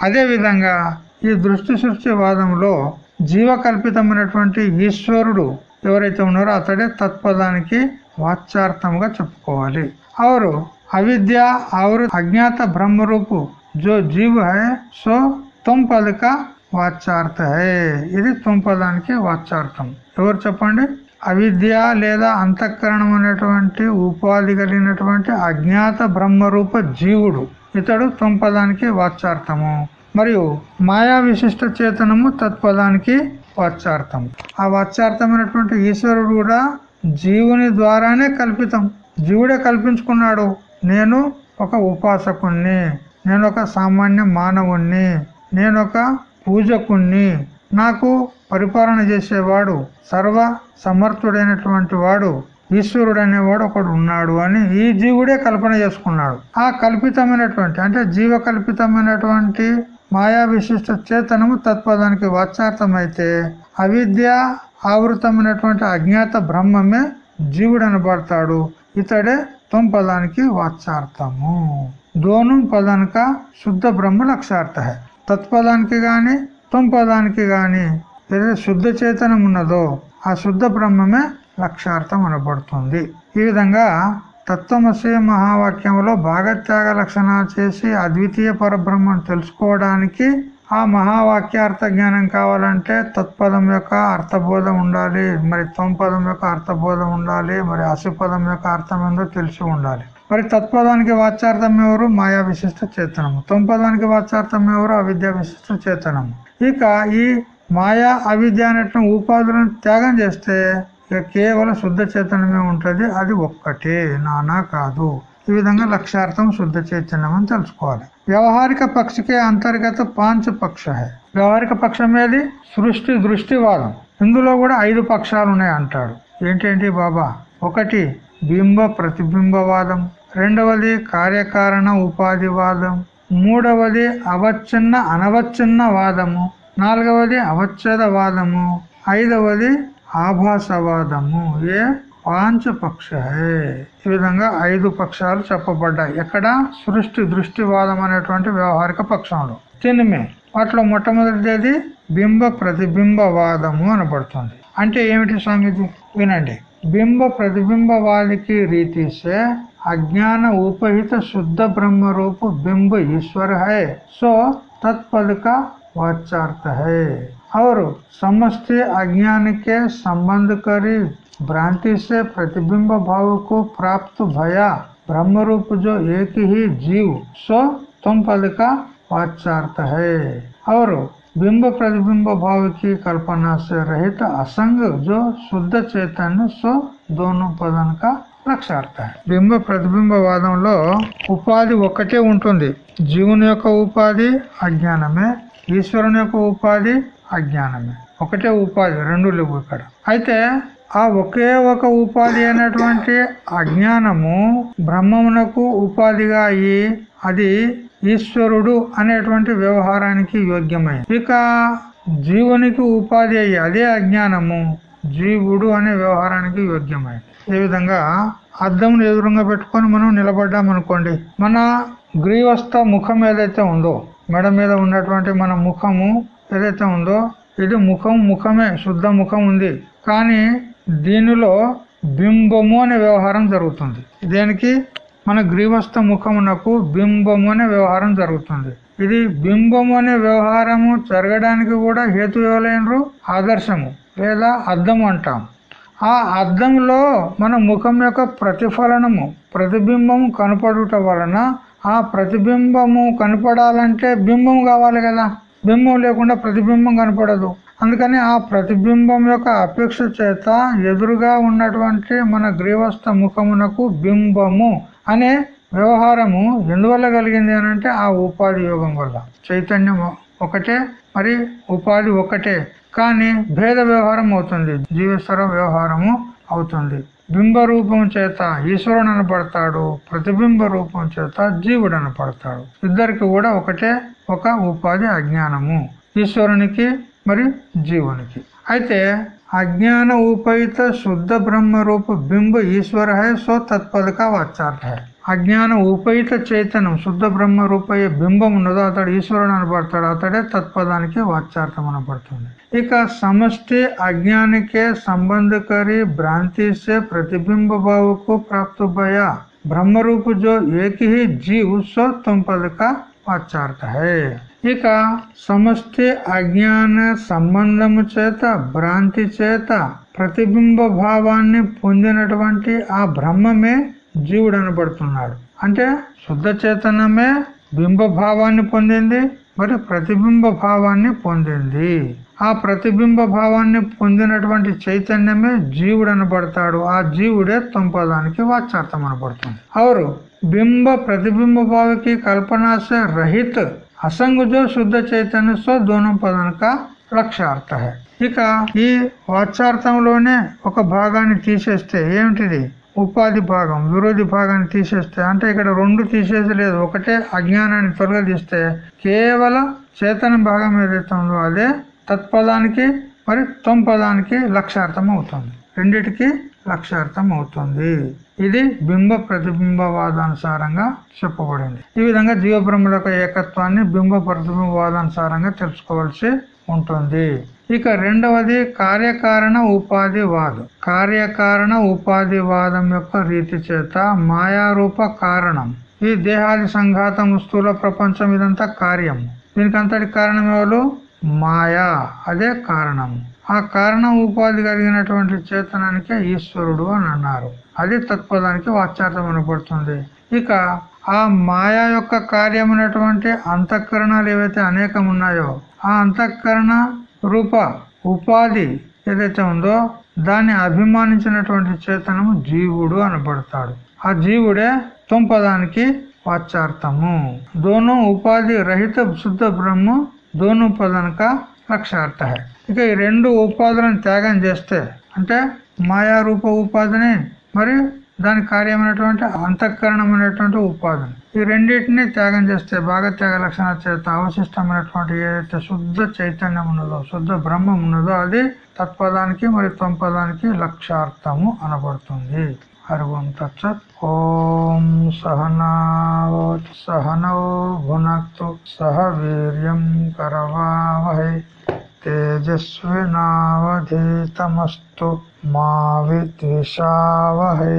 అదే విధంగా ఈ దృష్టి సృష్టివాదంలో జీవకల్పితమైనటువంటి ఈశ్వరుడు ఎవరైతే ఉన్నారో అతడే తత్పదానికి వాచ్యార్థంగా చెప్పుకోవాలి. అవరు అవిద్య అవరు అజ్ఞాత బ్రహ్మరూపు జో జీవ హై సో తుమ్ పదక వాచ్యార్థ హే. ఇది తుంపదానికి వాచ్యార్థం. ఎవరు చెప్పండి? అవిద్య లేదా అంతఃకరణం అనేటువంటి ఉపాధి కలిగినటువంటి అజ్ఞాత బ్రహ్మరూప జీవుడు. ఇతడు తుంపదానికి వాచ్యార్థము. మరియు మాయా విశిష్ట చేతనము తత్పదానికి వాచ్యార్థం. ఆ వాచ్యార్థమైనటువంటి ఈశ్వరుడు కూడా జీవుని ద్వారానే కల్పితం. జీవుడే కల్పించుకున్నాడు. నేను ఒక ఉపాసకుణ్ణి. నేను ఒక సామాన్య మానవుణ్ణి. నేను ఒక పూజకుణ్ణి. నాకు పరిపాలన చేసేవాడు సర్వ సమర్థుడైనటువంటి వాడు ఈశ్వరుడు అనేవాడు ఒకడు ఉన్నాడు అని ఈ జీవుడే కల్పన చేసుకున్నాడు. ఆ కల్పితమైనటువంటి అంటే జీవ కల్పితమైనటువంటి మాయా విశిష్ట చేతనము తత్పదానికి వాచ్యార్థమైతే అవిద్య ఆవృతమైనటువంటి అజ్ఞాత బ్రహ్మమే జీవుడు అనబడతాడు ఇతడే తుమ్ పదానికి వాచ్యార్థము దోను పదానిక శుద్ధ బ్రహ్మ లక్ష్యార్థ. తత్పదానికి గాని తుమ్ పదానికి గాని ఏదైతే శుద్ధ చేతనం ఉన్నదో ఆ శుద్ధ బ్రహ్మమే లక్ష్యార్థం అనబడుతుంది. ఈ విధంగా తత్వమసే మహావాక్యంలో భాగత్యాగ లక్షణ చేసి అద్వితీయ పరబ్రహ్మను తెలుసుకోవడానికి ఆ మహావాక్యార్థ జ్ఞానం కావాలంటే తత్పదం యొక్క అర్థబోధం ఉండాలి. మరి త్వంపదం యొక్క అర్థబోధం ఉండాలి. మరి అసుపదం యొక్క అర్థం ఏందో తెలిసి ఉండాలి. మరి తత్పదానికి వాచ్యార్థం ఎవరు? మాయా విశిష్ట చేతనము. తొంపదానికి వాచ్యార్థం ఎవరు? అవిద్య విశిష్ట చేతనము. ఇక ఈ మాయా అవిద్య అనేటువంటి ఉపాధులను త్యాగం చేస్తే కేవలం శుద్ధ చైతన్యమే ఉంటుంది అది ఒక్కటే నానా కాదు. ఈ విధంగా లక్ష్యార్థం శుద్ధ చైతన్యం అని తెలుసుకోవాలి. వ్యవహారిక పక్షకే అంతర్గత పాంచ పక్ష వ్యవహారిక పక్షం ఏది? సృష్టి దృష్టివాదం. ఇందులో కూడా ఐదు పక్షాలు ఉన్నాయి అంటాడు. ఏంటేంటి బాబా? ఒకటి బింబ ప్రతిబింబవాదం. రెండవది కార్యకారణ ఉపాధివాదం. మూడవది అవచ్ఛిన్న అనవచ్ఛిన్న వాదము నాలుగవది అవచ్ఛేద వాదము ఐదవది ఆభాసవాదము ఏ? పాంచపక్ష ఈ విధంగా ఐదు పక్షాలు చెప్పబడ్డాయి. ఎక్కడ? సృష్టి దృష్టివాదం అనేటువంటి వ్యవహారిక పక్షంలో. తినిమే. వాటిలో మొట్టమొదటిది బింబ ప్రతిబింబవాదము అనబడుతుంది. అంటే ఏమిటి సంగతి? వినండి. బింబ ప్రతిబింబవాదికి రీతిసే అజ్ఞాన ఉపహిత శుద్ధ బ్రహ్మ రూపు బింబ ఈశ్వర హై సో తత్పదుక వాచార్థ హై और समस्त अज्ञान के संबंध करी भ्रांति से प्रतिबिंब भाव को प्राप्त भया ब्रह्म रूप जो एक ही जीव सो तुम पद का वाचार्थ है और बिंब प्रतिबिंब भाव की कल्पना से रहित असंग जो शुद्ध चैतन्य सो दोनों पदन का లక్ష్యార్థ బింబ ప్రతిబింబ వాదంలో ఉపాధి ఒక్కటే ఉంటుంది జీవుని యొక్క ఉపాధి అజ్ఞానమే ఈశ్వరుని యొక్క ఉపాధి అజ్ఞానమే. ఒకటే ఉపాధి రెండు లేవు ఇక్కడ. అయితే ఆ ఒకే ఒక ఉపాధి అయినటువంటి అజ్ఞానము బ్రహ్మమునకు ఉపాధిగా అయ్యి అది ఈశ్వరుడు అనేటువంటి వ్యవహారానికి యోగ్యమైంది ఇక జీవునికి ఉపాధి అయ్యి అదే అజ్ఞానము జీవుడు అనే వ్యవహారానికి యోగ్యమైంది ఏ విధంగా? అద్దంను ఎదురుగా పెట్టుకొని మనం నిలబడ్డాం అనుకోండి. మన గ్రీవస్థ ముఖం ఏదైతే ఉందో మెడ మీద ఉన్నటువంటి మన ముఖము ఏదైతే ఉందో ఇది ముఖం ముఖమే శుద్ధ ముఖం ఉంది. కానీ దీనిలో బింబము అనే వ్యవహారం జరుగుతుంది. దేనికి? మన గ్రీవస్థ ముఖమునకు బింబము అనే వ్యవహారం జరుగుతుంది. ఇది బింబము అనే వ్యవహారము జరగడానికి కూడా హేతు ఇవ్వలేనరు ఆదర్శము లేదా అద్దము అంటాం. ఆ అద్దంలో మన ముఖం యొక్క ప్రతిఫలనము ప్రతిబింబము కనపడుట వలన ఆ ప్రతిబింబము కనపడాలంటే బింబం కావాలి కదా. బింబం లేకుండా ప్రతిబింబం కనపడదు. అందుకని ఆ ప్రతిబింబం యొక్క అపేక్ష చేత ఎదురుగా ఉన్నటువంటి మన గ్రీవస్థ ముఖమునకు బింబము అనే వ్యవహారము ఎందువల్ల కలిగింది అని అంటే ఆ ఉపాధి యోగం వల్ల. చైతన్యం ఒకటే మరి ఉపాధి ఒకటే. కానీ భేద వ్యవహారం అవుతుంది. జీవేశ్వర వ్యవహారము అవుతుంది. బింబ రూపం చేత ఈశ్వరుడు అనపడతాడు ప్రతిబింబ రూపం చేత జీవుడు అనపడతాడు ఇద్దరికి కూడా ఒకటే ఒక ఉపాధి అజ్ఞానము ఈశ్వరునికి మరి జీవునికి. అయితే అజ్ఞాన ఉపయిత శుద్ధ బ్రహ్మ రూప బింబ ఈశ్వర హై సో తత్పద కా వాచార్థ హై అజ్ఞాన ఉపయుత చైతన్యం శుద్ధ బ్రహ్మ రూపయ్యే బింబం ఉన్నదో అతడు ఈశ్వరుడు అనబడతాడు అతడే తత్పదానికి వాచ్యార్థం అనబడుతుంది ఇక సమష్టి అజ్ఞానికే సంబంధకరి భ్రాంతిసే ప్రతిబింబ భావకు ప్రాప్తుభయ బ్రహ్మరూపు జో ఏకి జీ సో తుంపదక వాచ్యార్థ ఇక సమష్టి అజ్ఞాన సంబంధము చేత భ్రాంతి చేత ప్రతిబింబ భావాన్ని పొందినటువంటి ఆ బ్రహ్మమే జీవుడు అనబడుతున్నాడు అంటే శుద్ధ చేతనమే బింబ భావాన్ని పొందింది మరి ప్రతిబింబ భావాన్ని పొందింది ఆ ప్రతిబింబ భావాన్ని పొందినటువంటి చైతన్యమే జీవుడు అనబడతాడు ఆ జీవుడే తొంపదానికి వాచ్యార్థం అనబడుతుంది అవరు బింబ ప్రతిబింబ భావకి కల్పనా సే రహిత असंग जो शुद्ध चैतन्य सो दोनों पदन का లక్ష్యార్థ ఇక ఈ వాచ్యార్థంలోనే ఒక భాగాన్ని తీసేస్తే ఏమిటిది ఉపాధి భాగం విరోధి భాగాన్ని తీసేస్తే అంటే ఇక్కడ రెండు తీసేసలేదు ఒకటే అజ్ఞానాన్ని తొలగదీస్తే కేవలం చేతన భాగం ఏదైతే ఉందో అదే తత్పదానికి మరి తొంపదానికి లక్ష్యార్థం అవుతుంది. రెండిటికి లక్ష్యార్థం అవుతుంది. ఇది బింబ ప్రతిబింబవాదానుసారంగా చెప్పబడింది. ఈ విధంగా జీవబ్రహ్మల యొక్క ఏకత్వాన్ని బింబ ప్రతిబింబవాదానుసారంగా తెలుసుకోవాల్సి ఉంటుంది. ఇక రెండవది కార్యకారణ ఉపాధి వాదం కార్యకారణ ఉపాధి వాదం యొక్క రీతి చేత మాయారూప కారణం. ఈ దేహాది సంఘాతం స్థూల ప్రపంచం ఇదంతా కార్యం. దీనికి అంతటి కారణం ఎవరు? మాయా. అదే కారణం. ఆ కారణం ఉపాధి కలిగినటువంటి చేతనానికే ఈశ్వరుడు అని అన్నారు. అది తత్పదానికి వాచ్యార్థం అనబడుతుంది. ఇక ఆ మాయా యొక్క కార్యమైనటువంటి అంతఃకరణాలు ఏవైతే అనేకం ఉన్నాయో ఆ అంతఃకరణ రూప ఉపాధి ఏదైతే ఉందో దాన్ని అభిమానించినటువంటి చేతనము జీవుడు అనబడతాడు. ఆ జీవుడే తుంపదానికి వాచ్యార్థము. దోను ఉపాధి రహిత శుద్ధ బ్రహ్మ దోను పదనక లక్ష్యార్థ ఇక ఈ రెండు ఉపాధులను త్యాగం చేస్తే అంటే మాయారూప ఉపాధిని మరి దాని కార్యమైనటువంటి అంతఃకరణమైనటువంటి ఉపాధిని. ఈ రెండింటిని త్యాగం చేస్తే బాగా త్యాగ లక్షణ చేత అవశిష్టమైనటువంటి ఏదైతే శుద్ధ చైతన్యం ఉన్నదో శుద్ధ బ్రహ్మం ఉన్నదో అది తత్పదానికి మరి త్వంపదానికి లక్ష్యార్థము అనబడుతుంది. హరి తచ్చత్ ఓం సహనావత్ సహనౌ భునక్తు సహ వీర్యం కరవావహై తేజస్వినావధీతమస్తు మా విద్విషావహై.